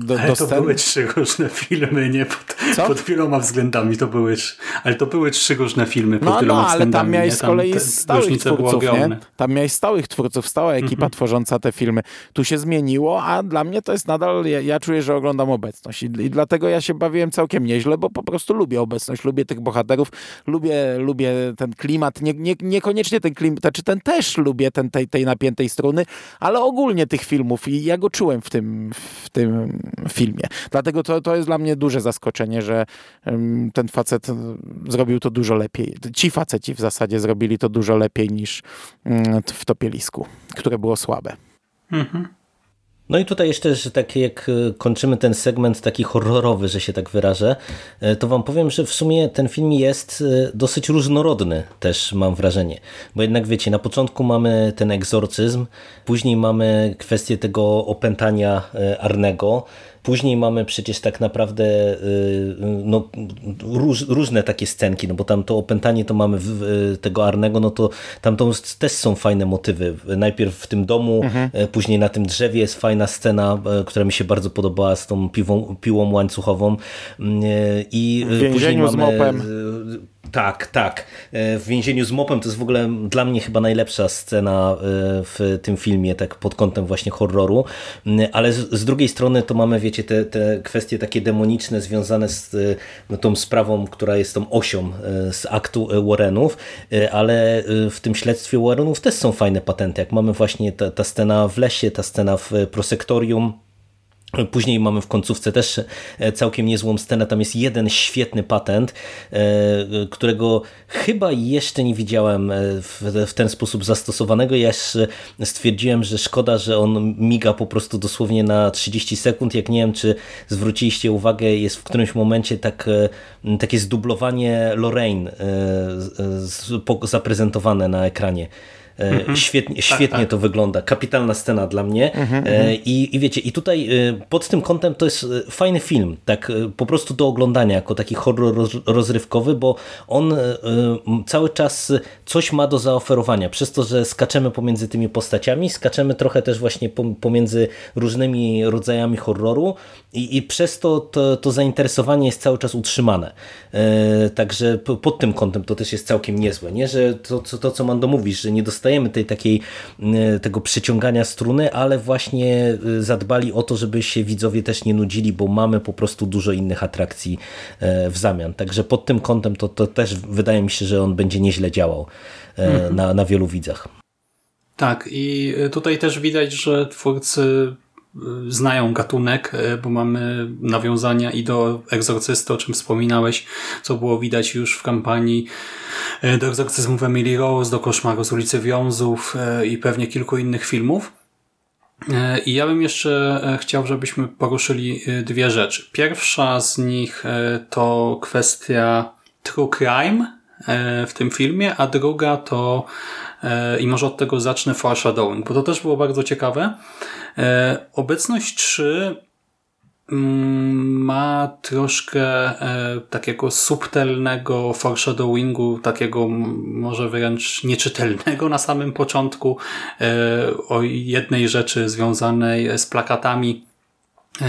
S2: do,
S1: ale
S2: do
S1: to
S2: scen.
S1: były trzy różne filmy, nie? Pod, pod wieloma względami to były, ale to były trzy różne filmy pod
S2: no,
S1: wieloma
S2: no, ale tam miałeś z kolei stałych twórców,
S1: nie?
S2: Tam miałeś stałych twórców, stała ekipa mhm. tworząca te filmy. Tu się zmieniło, a dla mnie to jest nadal, ja, ja czuję, że oglądam obecność I, i dlatego ja się bawiłem całkiem nieźle, bo po prostu lubię obecność, lubię tych bohaterów, lubię, lubię ten klimat, nie, nie, niekoniecznie ten klimat, czy ten też lubię ten, tej, tej napiętej struny, ale ogólnie tych filmów i ja go czułem w tym, w tym filmie. Dlatego to, to jest dla mnie duże zaskoczenie, że um, ten facet zrobił to dużo lepiej. Ci faceci w zasadzie zrobili to dużo lepiej niż um, w Topielisku, które było słabe. Mhm.
S3: No i tutaj jeszcze, że tak jak e, kończymy ten segment taki horrorowy, że się tak wyrażę, e, to wam powiem, że w sumie ten film jest e, dosyć różnorodny też mam wrażenie. Bo jednak wiecie, na początku mamy ten egzorcyzm, później mamy kwestię tego opętania Arnego, Później mamy przecież tak naprawdę y, no, róż, różne takie scenki, no bo tam to opętanie to mamy w, tego Arnego, no to tam to też są fajne motywy. Najpierw w tym domu, mhm. E, później na tym drzewie jest fajna scena, e, która mi się bardzo podobała z tą piwą, piłą łańcuchową. Mm, e, I
S2: w później mamy, z mopem.
S3: Tak, tak. E, w więzieniu z mopem to jest w ogóle dla mnie chyba najlepsza scena e, w tym filmie, tak pod kątem właśnie horroru, mm, ale z, z drugiej strony to mamy, wiecie, te, te kwestie takie demoniczne związane z no, tą sprawą, która jest tą osią z aktu Warrenów, ale w tym śledztwie Warrenów też są fajne patenty, jak mamy właśnie ta, ta scena w lesie, ta scena w prosektorium, Później mamy w końcówce też e, całkiem niezłą scenę. Tam jest jeden świetny patent, e, którego chyba jeszcze nie widziałem e, w, ten sposób zastosowanego. Ja stwierdziłem, że szkoda, że on miga po prostu dosłownie na 30 sekund. Jak nie wiem, czy zwróciliście uwagę, jest w którymś momencie tak, takie zdublowanie Lorraine zaprezentowane na ekranie. Mhm. Świetnie, tak, świetnie tak, tak. to wygląda. Kapitalna scena dla mnie. Mhm, mhm, I, I wiecie, i tutaj pod tym kątem to jest fajny film, tak po prostu do oglądania, jako taki horror rozrywkowy, bo on cały czas coś ma do zaoferowania. Przez to, że skaczemy pomiędzy tymi postaciami, skaczemy trochę też właśnie pomiędzy różnymi rodzajami horroru i, i przez to, to to zainteresowanie jest cały czas utrzymane. Także pod tym kątem to też jest całkiem niezłe, nie? że to, to, to co Mando mówisz, że nie dostajemy dostajemy tej takiej, y, tego przyciągania struny, ale właśnie y, zadbali o to, żeby się widzowie też nie nudzili, bo mamy po prostu dużo innych atrakcji e, w zamian. Także pod tym kątem to, to też wydaje mi się, że on będzie nieźle działał e, mhm. na, na wielu widzach.
S1: Tak, i tutaj też widać, że twórcy znają gatunek, bo mamy nawiązania i do Egzorcysty, o czym wspominałeś, co było widać już w kampanii do Egzorcyzmów Emily Rose, do Koszmaru z ulicy Wiązów i pewnie kilku innych filmów. I ja bym jeszcze chciał, żebyśmy poruszyli dwie rzeczy. Pierwsza z nich to kwestia true crime w tym filmie, a druga to i może od tego zacznę foreshadowing, bo to też było bardzo ciekawe. Obecność 3 mm, ma troszkę takiego subtelnego foreshadowingu, takiego może wręcz nieczytelnego na samym początku o jednej rzeczy związanej z plakatami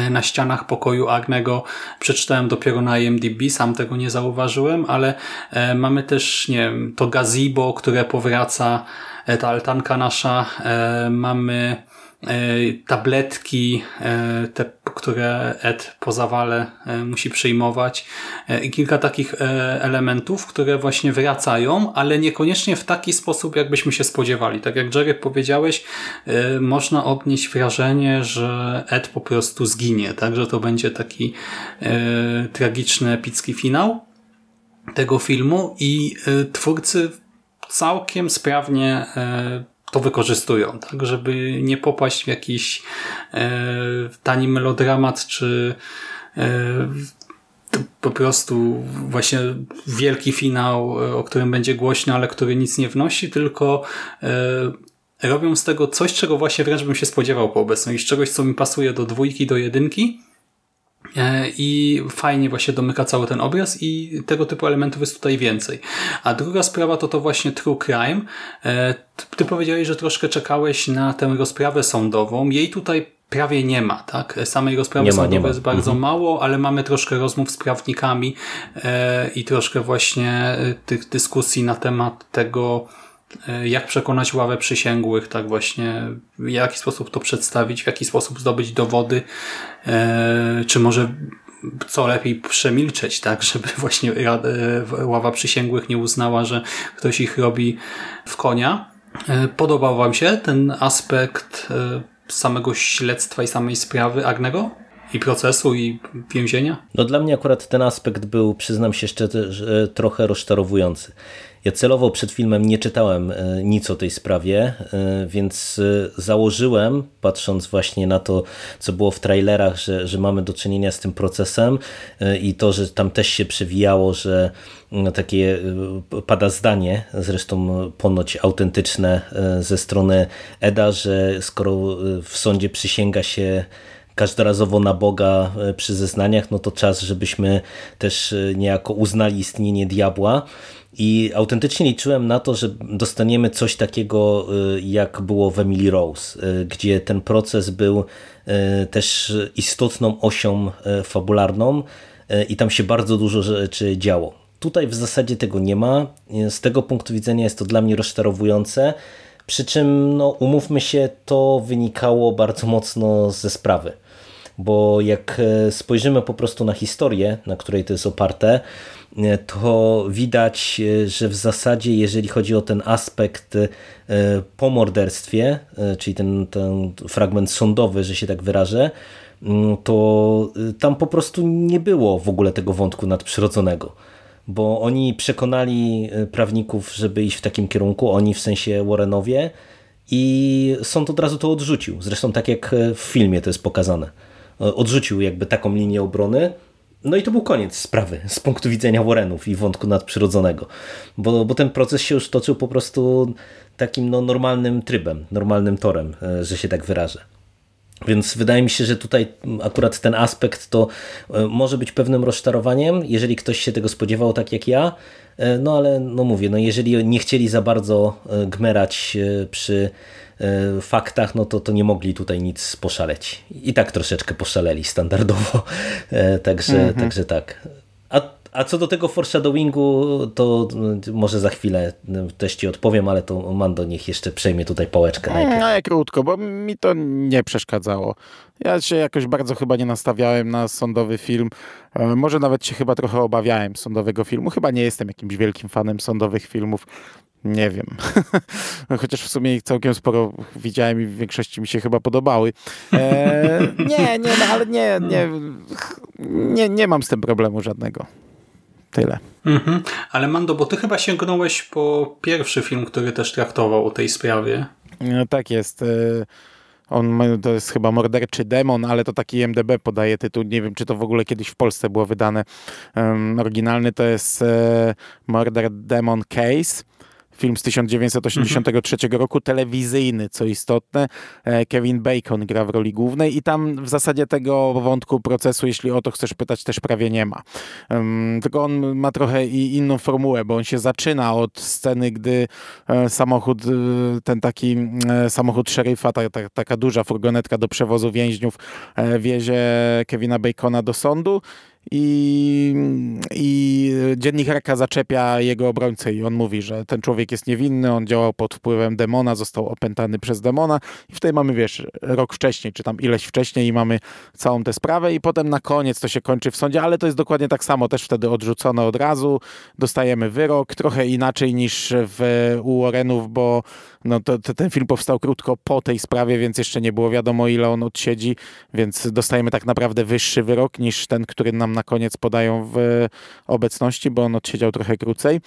S1: na ścianach pokoju Agnego. Przeczytałem dopiero na IMDb, sam tego nie zauważyłem, ale mamy też, nie wiem, to gazebo, które powraca, ta altanka nasza, mamy tabletki, te, które Ed po zawale musi przyjmować i kilka takich elementów, które właśnie wracają, ale niekoniecznie w taki sposób, jakbyśmy się spodziewali. Tak jak Jerry powiedziałeś, można odnieść wrażenie, że Ed po prostu zginie, tak, że to będzie taki tragiczny, epicki finał tego filmu i twórcy całkiem sprawnie to wykorzystują, tak, żeby nie popaść w jakiś e, tani melodramat, czy e, po prostu właśnie wielki finał, o którym będzie głośno, ale który nic nie wnosi, tylko e, robią z tego coś, czego właśnie wręcz bym się spodziewał po obecności, czegoś, co mi pasuje do dwójki, do jedynki, i fajnie właśnie domyka cały ten obraz i tego typu elementów jest tutaj więcej. A druga sprawa to to właśnie true crime. Ty powiedziałeś, że troszkę czekałeś na tę rozprawę sądową. Jej tutaj prawie nie ma, tak? Samej rozprawy ma, sądowej jest bardzo mhm. mało, ale mamy troszkę rozmów z prawnikami i troszkę właśnie tych dyskusji na temat tego, E, jak przekonać ławę przysięgłych, tak właśnie, w jaki sposób to przedstawić, w jaki sposób zdobyć dowody, e, czy może co lepiej przemilczeć, tak, żeby właśnie e, ława przysięgłych nie uznała, że ktoś ich robi w konia. Podobał Wam się ten aspekt samego śledztwa i samej sprawy Agnego? I procesu, i więzienia?
S3: No dla mnie akurat ten aspekt był, przyznam się szczerze, trochę rozczarowujący. Ja celowo przed filmem nie czytałem e, nic o tej sprawie, e, więc e, założyłem, patrząc właśnie na to, co było w trailerach, że, że mamy do czynienia z tym procesem i to, że tam też się przewijało, że takie pada zdanie, zresztą ponoć autentyczne ze strony Eda, że skoro w sądzie przysięga się każdorazowo na Boga przy zeznaniach, no to czas, żebyśmy też niejako uznali istnienie diabła. I autentycznie liczyłem na to, że dostaniemy coś takiego, y, jak było w Emily Rose, y, gdzie ten proces był y, też istotną osią fabularną i tam się bardzo dużo rzeczy działo. Tutaj w zasadzie tego nie ma. Z tego punktu widzenia jest to dla mnie rozczarowujące. Przy czym, no, umówmy się, to wynikało bardzo mocno ze sprawy. Bo jak spojrzymy po prostu na historię, na której to jest oparte, to widać, e, że w zasadzie jeżeli chodzi o ten aspekt e, po morderstwie, e, czyli ten, ten fragment sądowy, że się tak wyrażę, mm, to tam po prostu nie było w ogóle tego wątku nadprzyrodzonego. Bo oni przekonali prawników, żeby iść w takim kierunku, oni w sensie Warrenowie, i sąd od razu to odrzucił. Zresztą tak jak w filmie to jest pokazane. Odrzucił jakby taką linię obrony, no i to był koniec sprawy z punktu widzenia Warrenów i wątku nadprzyrodzonego, bo, bo ten proces się już toczył po prostu takim no, normalnym trybem, normalnym torem, e, że się tak wyrażę. Więc wydaje mi się, że tutaj akurat ten aspekt to e, może być pewnym rozczarowaniem, jeżeli ktoś się tego spodziewał tak jak ja, e, no ale no mówię, no jeżeli nie chcieli za bardzo gmerać przy faktach, no to, to nie mogli tutaj nic poszaleć. I tak troszeczkę poszaleli standardowo. E, także, mhm. także tak. A, a co do tego foreshadowingu, to może za chwilę też ci odpowiem, ale to Mando niech jeszcze przejmie tutaj pałeczkę najpierw.
S2: No, krótko, bo mi to nie przeszkadzało. Ja się jakoś bardzo chyba nie nastawiałem na sądowy film. E, może nawet się chyba trochę obawiałem sądowego filmu. Chyba nie jestem jakimś wielkim fanem sądowych filmów. Nie wiem. Chociaż w sumie ich całkiem sporo widziałem i w większości mi się chyba podobały. E, nie, nie, no ale nie, nie, nie, nie mam z tym problemu żadnego. Tyle.
S1: Mhm. Ale Mando, bo ty chyba sięgnąłeś po pierwszy film, który też traktował o tej sprawie.
S2: No, tak jest. E, on to jest chyba Morderczy Demon, ale to taki MDB podaje tytuł. Nie wiem, czy to w ogóle kiedyś w Polsce było wydane. Um, oryginalny to jest e, Murder Demon Case. Film z 1983 mhm. roku, telewizyjny, co istotne. E, Kevin Bacon gra w roli głównej i tam w zasadzie tego wątku procesu, jeśli o to chcesz pytać, też prawie nie ma. Tylko on ma trochę inną formułę, bo on się zaczyna od sceny, gdy e, samochód, e, ten taki samochód szeryfa, ta, ta, taka duża furgonetka do przewozu więźniów wiezie Kevina Bacona do sądu i, i dziennikarka zaczepia jego obrońcę i on mówi, że ten człowiek jest niewinny, on działał pod wpływem demona, został opętany przez demona. I wtedy mamy, wiesz, rok wcześniej, czy tam ileś wcześniej i mamy całą tę sprawę i potem na koniec to się kończy w sądzie, ale to jest dokładnie tak samo, też wtedy odrzucone od razu, dostajemy wyrok, trochę inaczej niż w, u Warrenów, bo no to, to, ten film powstał krótko po tej sprawie, więc jeszcze nie było wiadomo ile on odsiedzi, więc dostajemy tak naprawdę wyższy wyrok niż ten, który nam na koniec podają w obecności, bo on odsiedział trochę krócej.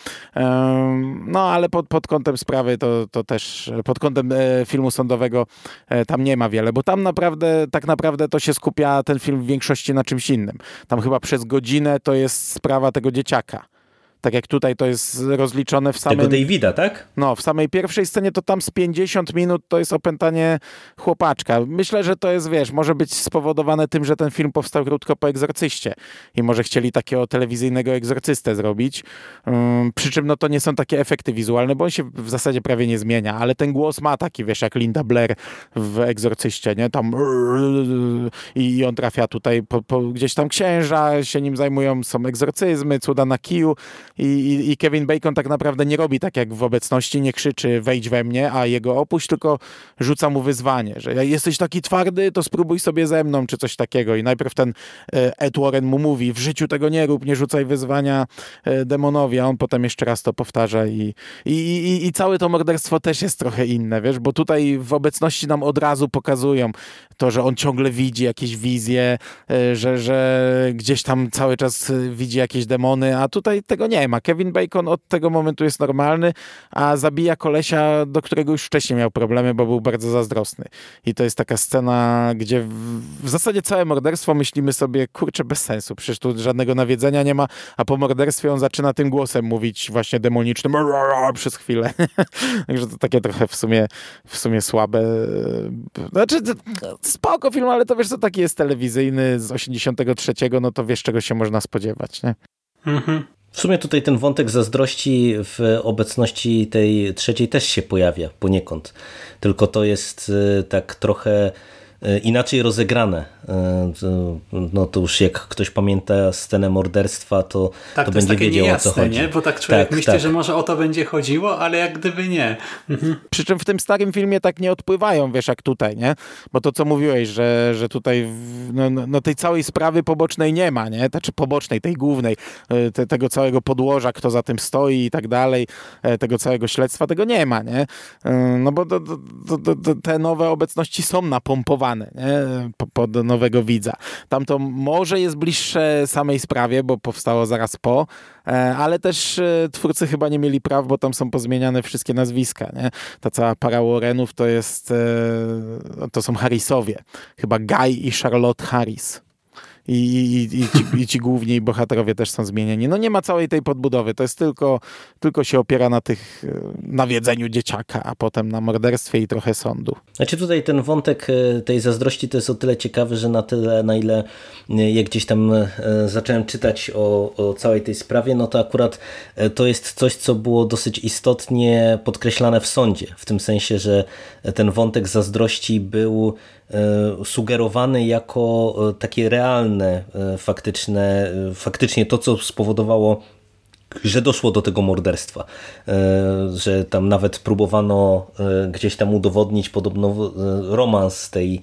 S2: No ale pod, pod kątem sprawy to, to też, pod kątem e, filmu sądowego e, tam nie ma wiele, bo tam naprawdę, tak naprawdę to się skupia ten film w większości na czymś innym. Tam chyba przez godzinę to jest sprawa tego dzieciaka tak jak tutaj to jest rozliczone w samym...
S3: Tego Davida, tak?
S2: No, w samej pierwszej scenie to tam z 50 minut to jest opętanie chłopaczka. Myślę, że to jest, wiesz, może być spowodowane tym, że ten film powstał krótko po Egzorcyście i może chcieli takiego telewizyjnego egzorcystę zrobić. Um, przy czym no to nie są takie efekty wizualne, bo on się w zasadzie prawie nie zmienia, ale ten głos ma taki, wiesz, jak Linda Blair w Egzorcyście, nie? Tam i on trafia tutaj, po, po, gdzieś tam księża się nim zajmują, są egzorcyzmy, cuda na kiju i, i, Kevin Bacon tak naprawdę nie robi tak jak w obecności, nie krzyczy wejdź we mnie, a jego opuść, tylko rzuca mu wyzwanie, że jesteś taki twardy, to spróbuj sobie ze mną, czy coś takiego. I najpierw ten e, Ed Warren mu mówi, w życiu tego nie rób, nie rzucaj wyzwania e, demonowi, a on potem jeszcze raz to powtarza i, i, i, i całe to morderstwo też jest trochę inne, wiesz, bo tutaj w obecności nam od razu pokazują to, że on ciągle widzi jakieś wizje, e, że, że gdzieś tam cały czas widzi jakieś demony, a tutaj tego nie ma. Kevin Bacon od tego momentu jest normalny, a zabija kolesia, do którego już wcześniej miał problemy, bo był bardzo zazdrosny. I to jest taka scena, gdzie w, zasadzie całe morderstwo myślimy sobie, kurczę, bez sensu, przecież tu żadnego nawiedzenia nie ma, a po morderstwie on zaczyna tym głosem mówić właśnie demonicznym przez chwilę. Także to takie trochę w sumie, w sumie słabe. Znaczy, spoko film, ale to wiesz, co taki jest telewizyjny z 83, no to wiesz, czego się można spodziewać, nie?
S3: Mhm. W sumie tutaj ten wątek zazdrości w obecności tej trzeciej też się pojawia poniekąd. Tylko to jest y, tak trochę y, inaczej rozegrane. Y, no to już jak ktoś pamięta scenę morderstwa, to,
S1: tak,
S3: to,
S1: to
S3: będzie wiedział
S1: niejasne,
S3: o co chodzi.
S1: Nie? Bo tak człowiek tak, myśli, tak. że może o to będzie chodziło, ale jak gdyby nie.
S2: Mhm. Przy czym w tym starym filmie tak nie odpływają, wiesz, jak tutaj, nie? Bo to, co mówiłeś, że, że tutaj no, no, no tej całej sprawy pobocznej nie ma, nie? Znaczy pobocznej, tej głównej, e, te, tego całego podłoża, kto za tym stoi i tak dalej, e, tego całego śledztwa, tego nie ma, nie? E, no bo do, do, do, te nowe obecności są napompowane, nie? Pod nowego widza. Tam to może jest bliższe samej sprawie, bo powstało zaraz po, e, ale też e, twórcy chyba nie mieli praw, bo tam są pozmieniane wszystkie nazwiska. Nie? Ta cała para Warrenów to jest, e, to są Harrisowie. Chyba Guy i Charlotte Harris i, i, i, ci, i ci główni bohaterowie też są zmienieni. No nie ma całej tej podbudowy, to jest tylko, tylko się opiera na tych, e, nawiedzeniu dzieciaka, a potem na morderstwie i trochę sądu.
S3: Znaczy tutaj ten wątek e, tej zazdrości to jest o tyle ciekawy, że na tyle, na ile e, jak gdzieś tam zacząłem czytać o, o całej tej sprawie, no to akurat to jest coś, co było dosyć istotnie podkreślane w sądzie, w tym sensie, że ten wątek zazdrości był E, sugerowany jako e, takie realne, e, faktyczne, faktycznie to, co spowodowało że doszło do tego morderstwa, że tam nawet próbowano gdzieś tam udowodnić podobno romans tej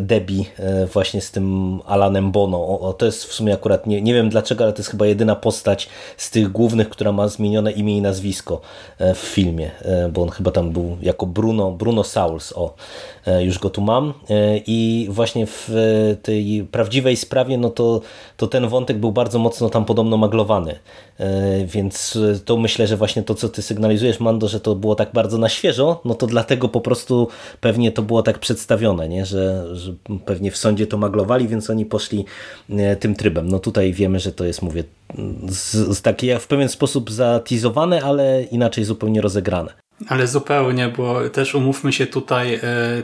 S3: Debbie właśnie z tym Alanem Bono. O, to jest w sumie akurat, nie, nie wiem dlaczego, ale to jest chyba jedyna postać z tych głównych, która ma zmienione imię i nazwisko w filmie, bo on chyba tam był jako Bruno, Bruno Sauls, o, już go tu mam i właśnie w tej prawdziwej sprawie, no to, to ten wątek był bardzo mocno tam podobno maglowany. E, więc to myślę, że właśnie to, co ty sygnalizujesz, Mando, że to było tak bardzo na świeżo, no to dlatego po prostu pewnie to było tak przedstawione, nie? Że, że pewnie w sądzie to maglowali, więc oni poszli e, tym trybem. No tutaj wiemy, że to jest, mówię, z, z takie w pewien sposób zatizowane, ale inaczej zupełnie rozegrane.
S1: Ale zupełnie, bo też umówmy się tutaj, e,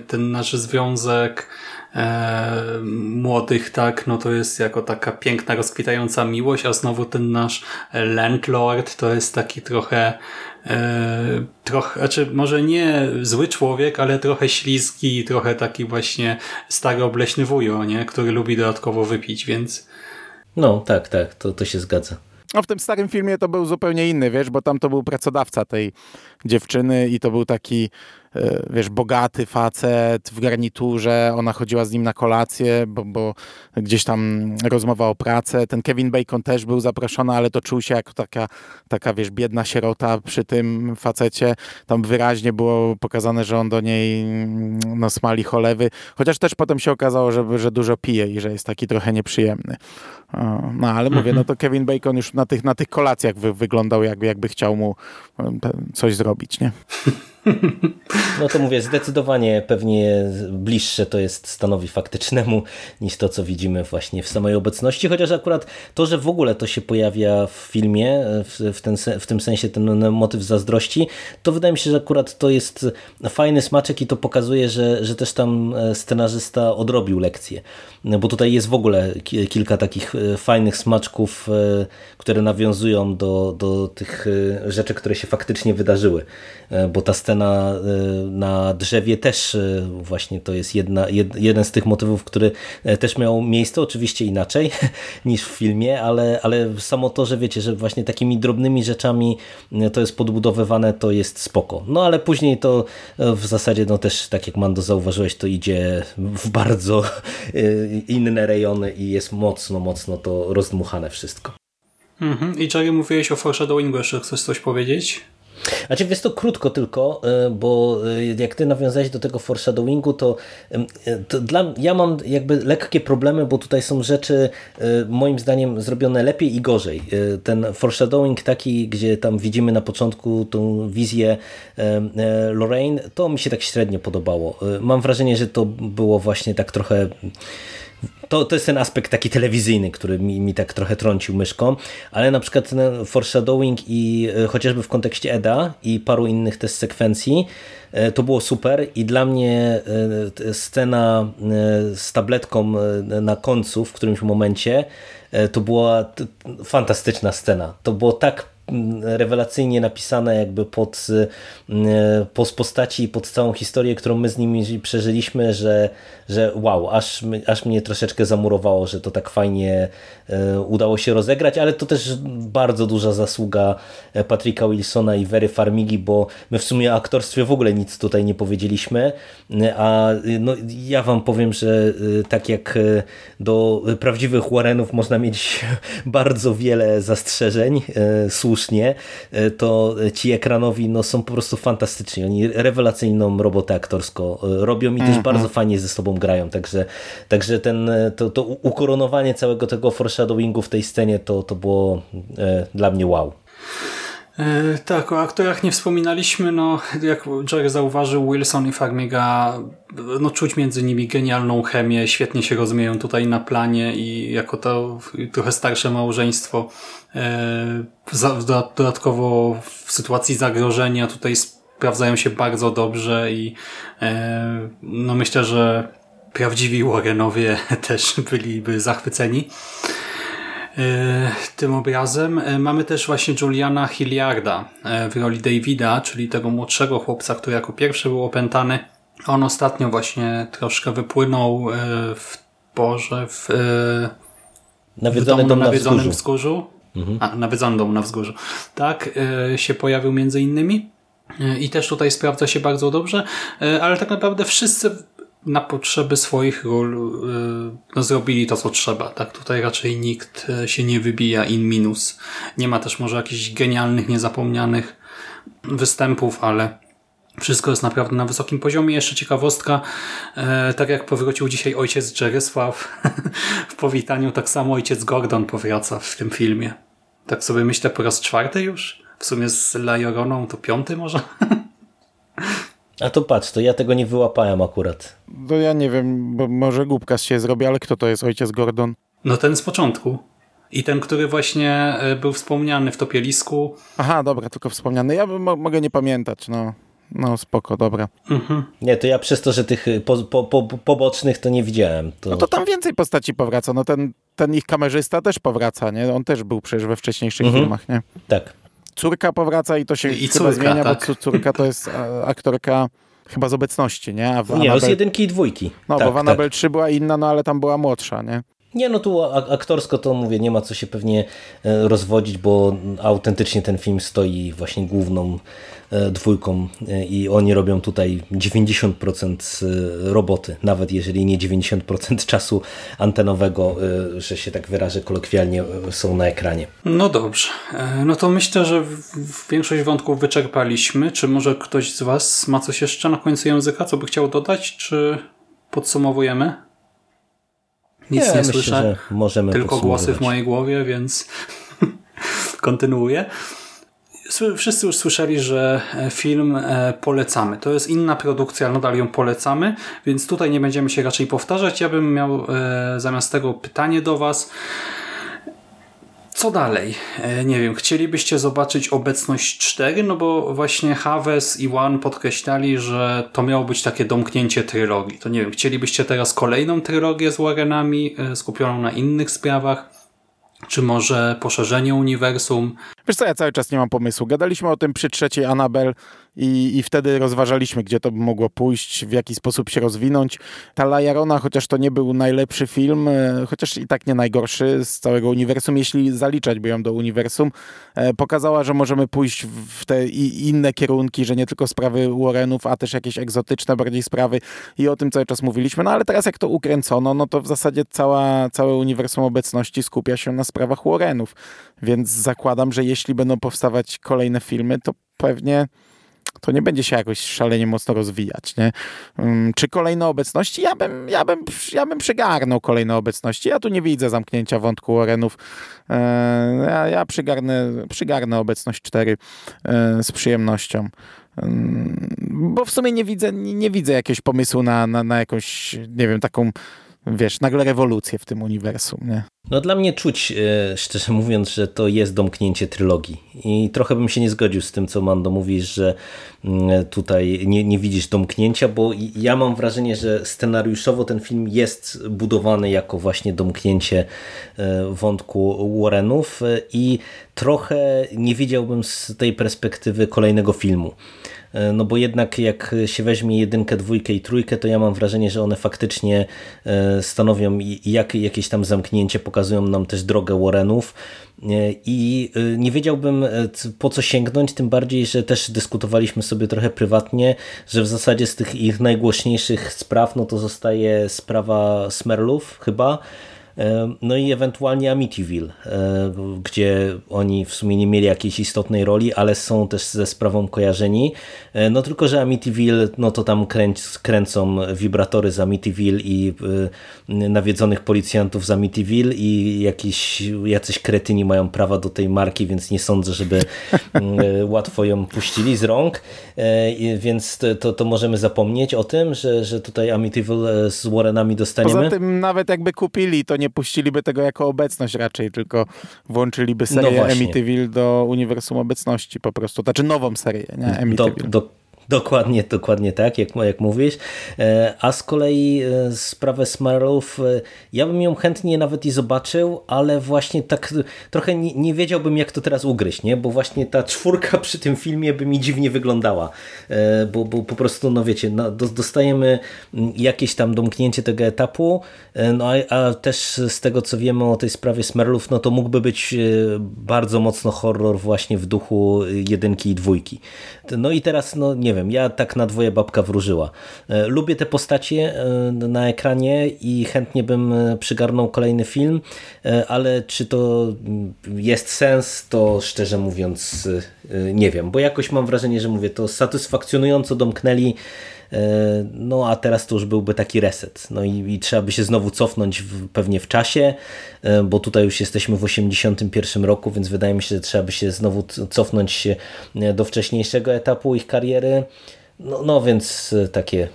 S1: ten nasz związek e, młodych, tak, no to jest jako taka piękna, rozkwitająca miłość, a znowu ten nasz landlord to jest taki trochę e, trochę, znaczy może nie zły człowiek, ale trochę śliski, trochę taki właśnie stary obleśny wujo, nie, który lubi dodatkowo wypić, więc
S3: no tak, tak, to, to się zgadza.
S2: No w tym starym filmie to był zupełnie inny, wiesz, bo tam to był pracodawca tej dziewczyny i to był taki wiesz, bogaty facet w garniturze, ona chodziła z nim na kolację, bo, bo gdzieś tam rozmowa o pracę. Ten Kevin Bacon też był zaproszony, ale to czuł się jako taka, taka wiesz, biedna sierota przy tym facecie. Tam wyraźnie było pokazane, że on do niej no, smali cholewy, chociaż też potem się okazało, że, że dużo pije i że jest taki trochę nieprzyjemny. No ale mówię, no to Kevin Bacon już na tych, na tych kolacjach wy, wyglądał jakby, jakby chciał mu coś zrobić, nie?
S3: No to mówię, zdecydowanie pewnie bliższe to jest stanowi faktycznemu niż to, co widzimy właśnie w samej obecności, chociaż akurat to, że w ogóle to się pojawia w filmie, w, w, ten, w tym sensie ten motyw zazdrości, to wydaje mi się, że akurat to jest fajny smaczek i to pokazuje, że, że też tam e, scenarzysta odrobił lekcję, bo tutaj jest w ogóle kilka takich e, fajnych smaczków, e, które nawiązują do, do tych rzeczy, które się faktycznie wydarzyły, bo ta scena na drzewie też e, właśnie to jest jedna, jed, jeden z tych motywów, który e, też miał miejsce, oczywiście inaczej niż w filmie, ale, ale samo to, że wiecie, że właśnie takimi drobnymi rzeczami e, to jest podbudowywane, to jest spoko. No ale później to w zasadzie no też, tak jak Mando zauważyłeś, to idzie w bardzo inne rejony i jest mocno, mocno to rozdmuchane wszystko.
S1: Mhm. I Jerry mówiłeś o foreshadowingu, jeszcze chcesz coś powiedzieć?
S3: Znaczy wiesz to krótko tylko, e, bo e, jak ty nawiązałeś do tego foreshadowingu, to, e, to dla, ja mam jakby lekkie problemy, bo tutaj są rzeczy moim zdaniem zrobione lepiej i gorzej. Ten foreshadowing taki, gdzie tam widzimy na początku tą wizję Lorraine, to mi się tak średnio podobało. Mam wrażenie, że to było właśnie tak trochę to, to jest ten aspekt taki telewizyjny, który mi, mi tak trochę trącił myszką, ale na przykład ten foreshadowing i e, chociażby w kontekście Eda i paru innych też sekwencji, e, to było super i dla mnie e, scena z tabletką na końcu w którymś momencie to była fantastyczna scena. To było tak rewelacyjnie napisane jakby pod, pod postaci i pod całą historię, którą my z nimi przeżyliśmy, że, że wow, aż, aż mnie troszeczkę zamurowało, że to tak fajnie e, udało się rozegrać, ale to też bardzo duża zasługa e, Patricka Wilsona i Very Farmigi, bo my w sumie o aktorstwie w ogóle nic tutaj nie powiedzieliśmy, a no, ja wam powiem, że tak jak do prawdziwych Warrenów można mieć bardzo wiele zastrzeżeń, słusznie, to ci ekranowi no, są po prostu fantastyczni. Oni rewelacyjną robotę aktorsko robią i też mm -hmm. bardzo fajnie ze sobą grają, także, także ten, to, to ukoronowanie całego tego foreshadowingu w tej scenie to, to było e, dla mnie wow.
S1: E, tak, o aktorach nie wspominaliśmy, no jak Jerry zauważył, Wilson i Farmiga, no czuć między nimi genialną chemię, świetnie się rozumieją tutaj na planie i jako to trochę starsze małżeństwo e, dodatkowo w sytuacji zagrożenia tutaj sprawdzają się bardzo dobrze i e, no myślę, że prawdziwi Warrenowie też byliby zachwyceni e, tym obrazem. E, mamy też właśnie Juliana Hilliarda w roli Davida, czyli tego młodszego chłopca, który jako pierwszy był opętany. On ostatnio właśnie troszkę wypłynął w Boże, w,
S3: Nawiedzony w domu
S1: na nawiedzonym wzgórzu. wzgórzu. A nawiedzoną na wzgórzu, tak, e, się pojawił między innymi. E, I też tutaj sprawdza się bardzo dobrze, e, ale tak naprawdę wszyscy na potrzeby swoich ról no, zrobili to, co trzeba. Tak, tutaj raczej nikt się nie wybija in minus. Nie ma też może jakichś genialnych, niezapomnianych występów, ale wszystko jest naprawdę na wysokim poziomie. Jeszcze ciekawostka, e, tak jak powrócił dzisiaj ojciec Jerysław w powitaniu, tak samo ojciec Gordon powraca w tym filmie. Tak sobie myślę po raz czwarty już. W sumie z Lajoroną to piąty może.
S3: A to patrz, to ja tego nie wyłapałem akurat.
S2: To ja nie wiem, bo może głupka się zrobi, ale kto to jest ojciec Gordon?
S1: No ten z początku. I ten, który właśnie e, był wspomniany w Topielisku.
S2: Aha, dobra, tylko wspomniany. Ja mo mogę nie pamiętać, no. No spoko, dobra.
S1: Mhm.
S3: Nie, to ja przez to, że tych po, po, po, pobocznych to nie widziałem. To...
S2: No to tam więcej postaci powraca. No ten, ten ich kamerzysta też powraca, nie? On też był przecież we wcześniejszych
S3: Mhm.
S2: filmach, nie?
S3: Tak.
S2: Córka powraca i to się
S1: I
S2: chyba
S1: córka,
S2: zmienia,
S1: tak.
S2: bo córka to jest aktorka chyba z obecności, nie? A w
S3: Nie, no z
S2: Annabelle-
S3: jedynki i dwójki.
S2: No,
S3: tak,
S2: bo w Annabelle 3 była inna, no ale tam była młodsza, nie?
S3: Nie, no tu aktorsko to mówię, nie ma co się pewnie e, rozwodzić, bo autentycznie ten film stoi właśnie główną e, dwójką e, i oni robią tutaj 90% e, roboty, nawet jeżeli nie 90% czasu antenowego, że się tak wyrażę kolokwialnie, są na ekranie.
S1: No dobrze. No to myślę, że większość wątków wyczerpaliśmy. Czy może ktoś z Was ma coś jeszcze na końcu języka, co by chciał dodać, czy podsumowujemy? Nic nie,
S3: myślę,
S1: słyszę.
S3: że możemy
S1: Tylko głosy w mojej głowie, więc kontynuuję. Wszyscy już słyszeli, że e, film e, polecamy. To jest inna produkcja, ale nadal ją polecamy, więc tutaj nie będziemy się raczej powtarzać. Ja bym miał e, zamiast tego pytanie do Was. Co dalej? E, Nie wiem, chcielibyście zobaczyć obecność 4? No bo właśnie Haves i One podkreślali, że to miało być takie domknięcie trylogii. To nie wiem, chcielibyście teraz kolejną trylogię z Warrenami e, skupioną na innych sprawach? Czy może poszerzenie uniwersum?
S2: Wiesz co, ja cały czas nie mam pomysłu. Gadaliśmy o tym przy trzeciej Annabelle i, i wtedy rozważaliśmy, gdzie to by mogło pójść, w jaki sposób się rozwinąć. Ta La Jarona, chociaż to nie był najlepszy film, e, chociaż i tak nie najgorszy z całego uniwersum, jeśli zaliczać by ją do uniwersum, e, pokazała, że możemy pójść w te inne kierunki, że nie tylko sprawy Warrenów, a też jakieś egzotyczne bardziej sprawy i o tym cały czas mówiliśmy. No ale teraz jak to ukręcono, no to w zasadzie cała, całe uniwersum obecności skupia się na sprawach Warrenów. Więc zakładam, że jeśli będą powstawać kolejne filmy, to pewnie to nie będzie się jakoś szalenie mocno rozwijać, nie? Ym, Czy kolejne obecności? Ja bym, ja, bym, ja bym przygarnął kolejne obecności. Ja tu nie widzę zamknięcia wątku Warrenów. E, Ja, ja przygarnę, przygarnę obecność 4 e, z przyjemnością. Ym, Bo w sumie nie widzę, nie, nie widzę jakiegoś pomysłu na, na, na jakąś, nie wiem, taką, wiesz, nagle rewolucję w tym uniwersum, nie?
S3: No dla mnie czuć, e, szczerze mówiąc, że to jest domknięcie trylogii. I trochę bym się nie zgodził z tym, co Mando mówisz, że mm, tutaj nie, nie widzisz domknięcia, bo ja mam wrażenie, że scenariuszowo ten film jest budowany jako właśnie domknięcie e, wątku Warrenów e, i trochę nie widziałbym z tej perspektywy kolejnego filmu. E, No bo jednak jak się weźmie jedynkę, dwójkę i trójkę, to ja mam wrażenie, że one faktycznie e, stanowią jak, jakieś tam zamknięcie, pokazują nam też drogę Warrenów. E, i nie wiedziałbym po co sięgnąć, tym bardziej, że też dyskutowaliśmy sobie trochę prywatnie, że w zasadzie z tych ich najgłośniejszych spraw, no to zostaje sprawa Smerlów chyba, No i ewentualnie Amityville, e, gdzie oni w sumie nie mieli jakiejś istotnej roli, ale są też ze sprawą kojarzeni. E, No tylko, że Amityville, no to tam kręc, kręcą wibratory z Amityville i e, nawiedzonych policjantów z Amityville i jakiś, jacyś kretyni mają prawa do tej marki, więc nie sądzę, żeby e, łatwo ją puścili z rąk, E, więc to, to, możemy zapomnieć o tym, że, że tutaj Amityville e, z Warrenami dostaniemy.
S2: Poza tym nawet jakby kupili, to nie puściliby tego jako obecność raczej, tylko włączyliby serię
S3: No.
S2: Amityville do uniwersum obecności po prostu. Znaczy nową serię, nie?
S3: do, do, Dokładnie, dokładnie tak, jak, jak mówisz. E, a z kolei e, sprawę Smarlów, e, ja bym ją chętnie nawet i zobaczył, ale właśnie tak trochę nie, nie, wiedziałbym, jak to teraz ugryźć, nie? bo właśnie ta czwórka przy tym filmie by mi dziwnie wyglądała, bo, bo po prostu, no wiecie, no, dostajemy jakieś tam domknięcie tego etapu, no a, a, też z tego, co wiemy o tej sprawie Smerlów, no to mógłby być bardzo mocno horror właśnie w duchu jedynki i dwójki. No i teraz, no nie wiem, ja tak na dwoje babka wróżyła. E, lubię te postacie e, na ekranie i chętnie bym e, przygarnął kolejny film, ale czy to mm, jest sens, to szczerze mówiąc nie wiem, bo jakoś mam wrażenie, że mówię, to satysfakcjonująco domknęli no a teraz to już byłby taki reset. No i, i, trzeba by się znowu cofnąć w, pewnie w czasie, bo tutaj już jesteśmy w 81 roku, więc wydaje mi się, że trzeba by się znowu cofnąć do wcześniejszego etapu ich kariery. No, no więc takie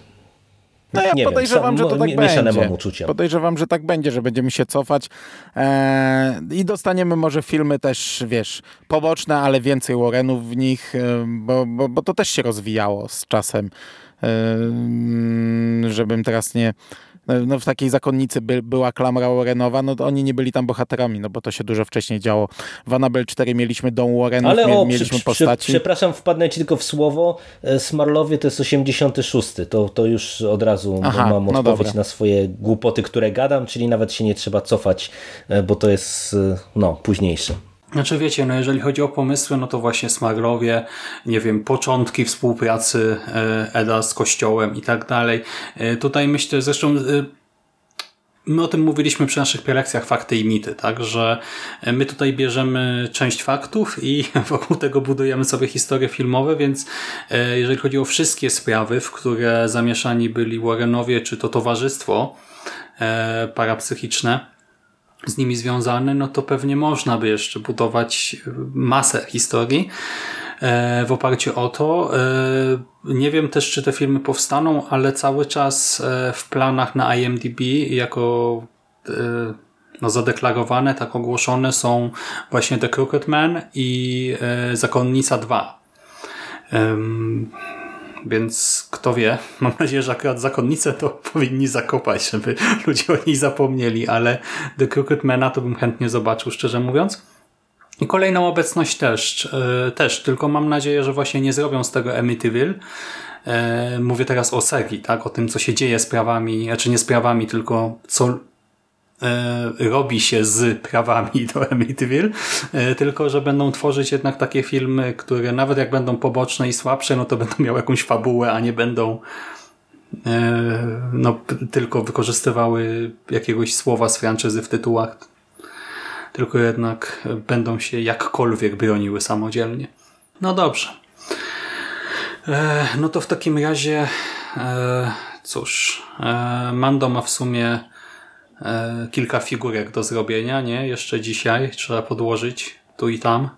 S2: no ja nie podejrzewam, wiem, że to tak będzie.
S3: Mam uczucia.
S2: Podejrzewam, że tak będzie, że będziemy się cofać e, i dostaniemy może filmy też, wiesz, poboczne, ale więcej Warrenów w nich, e, bo, bo, bo to też się rozwijało z czasem. Żebym teraz nie no, w takiej zakonnicy by, była klamra Warrenowa, no to oni nie byli tam bohaterami, no bo to się dużo wcześniej działo. W Annabelle 4 mieliśmy dom Warrenów, Ale o, mieliśmy przy, postaci.
S3: Przy, przepraszam, wpadnę ci tylko w słowo. E, Smarlowie to jest 86. To, to już od razu Aha, mam no odpowiedź no na swoje głupoty, które gadam, czyli nawet się nie trzeba cofać, e, bo to jest e, no, późniejsze.
S1: Znaczy wiecie, no jeżeli chodzi o pomysły, no to właśnie Smagrowie, nie wiem, początki współpracy e, Eda z Kościołem i tak dalej. E, tutaj myślę, zresztą e, my o tym mówiliśmy przy naszych prelekcjach Fakty i Mity, tak, że my tutaj bierzemy część faktów i wokół tego budujemy sobie historie filmowe, więc jeżeli chodzi o wszystkie sprawy, w które zamieszani byli Warrenowie, czy to towarzystwo parapsychiczne, z nimi związane, no to pewnie można by jeszcze budować masę historii e, w oparciu o to. E, nie wiem też, czy te filmy powstaną, ale cały czas e, w planach na IMDb jako no, zadeklarowane, tak ogłoszone są właśnie The Crooked Man i Zakonnica 2. Więc kto wie, mam nadzieję, że akurat zakonnicę to powinni zakopać, żeby ludzie o niej zapomnieli, ale The Crooked Mana to bym chętnie zobaczył, szczerze mówiąc. I kolejną obecność też, e, też, tylko mam nadzieję, że właśnie nie zrobią z tego Amityville. E, mówię teraz o serii, tak? o tym, co się dzieje z prawami, znaczy nie z prawami, tylko co robi się z prawami do Amityville, e, tylko że będą tworzyć jednak takie filmy, które nawet jak będą poboczne i słabsze, no to będą miały jakąś fabułę, a nie będą e, no, tylko wykorzystywały jakiegoś słowa z franczyzy w tytułach, tylko jednak będą się jakkolwiek broniły samodzielnie. No dobrze. No to w takim razie cóż, Mando ma w sumie e, kilka figurek do zrobienia, nie? Jeszcze dzisiaj trzeba podłożyć tu i tam.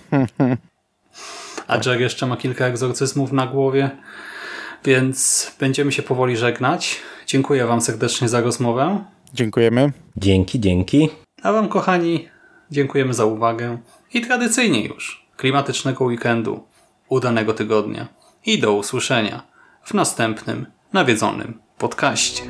S1: A Jerry jeszcze ma kilka egzorcyzmów na głowie, więc będziemy się powoli żegnać. Dziękuję Wam serdecznie za rozmowę.
S2: Dziękujemy.
S3: Dzięki, dzięki.
S1: A Wam, kochani, dziękujemy za uwagę i tradycyjnie już klimatycznego weekendu, udanego tygodnia i do usłyszenia w następnym nawiedzonym podcaście.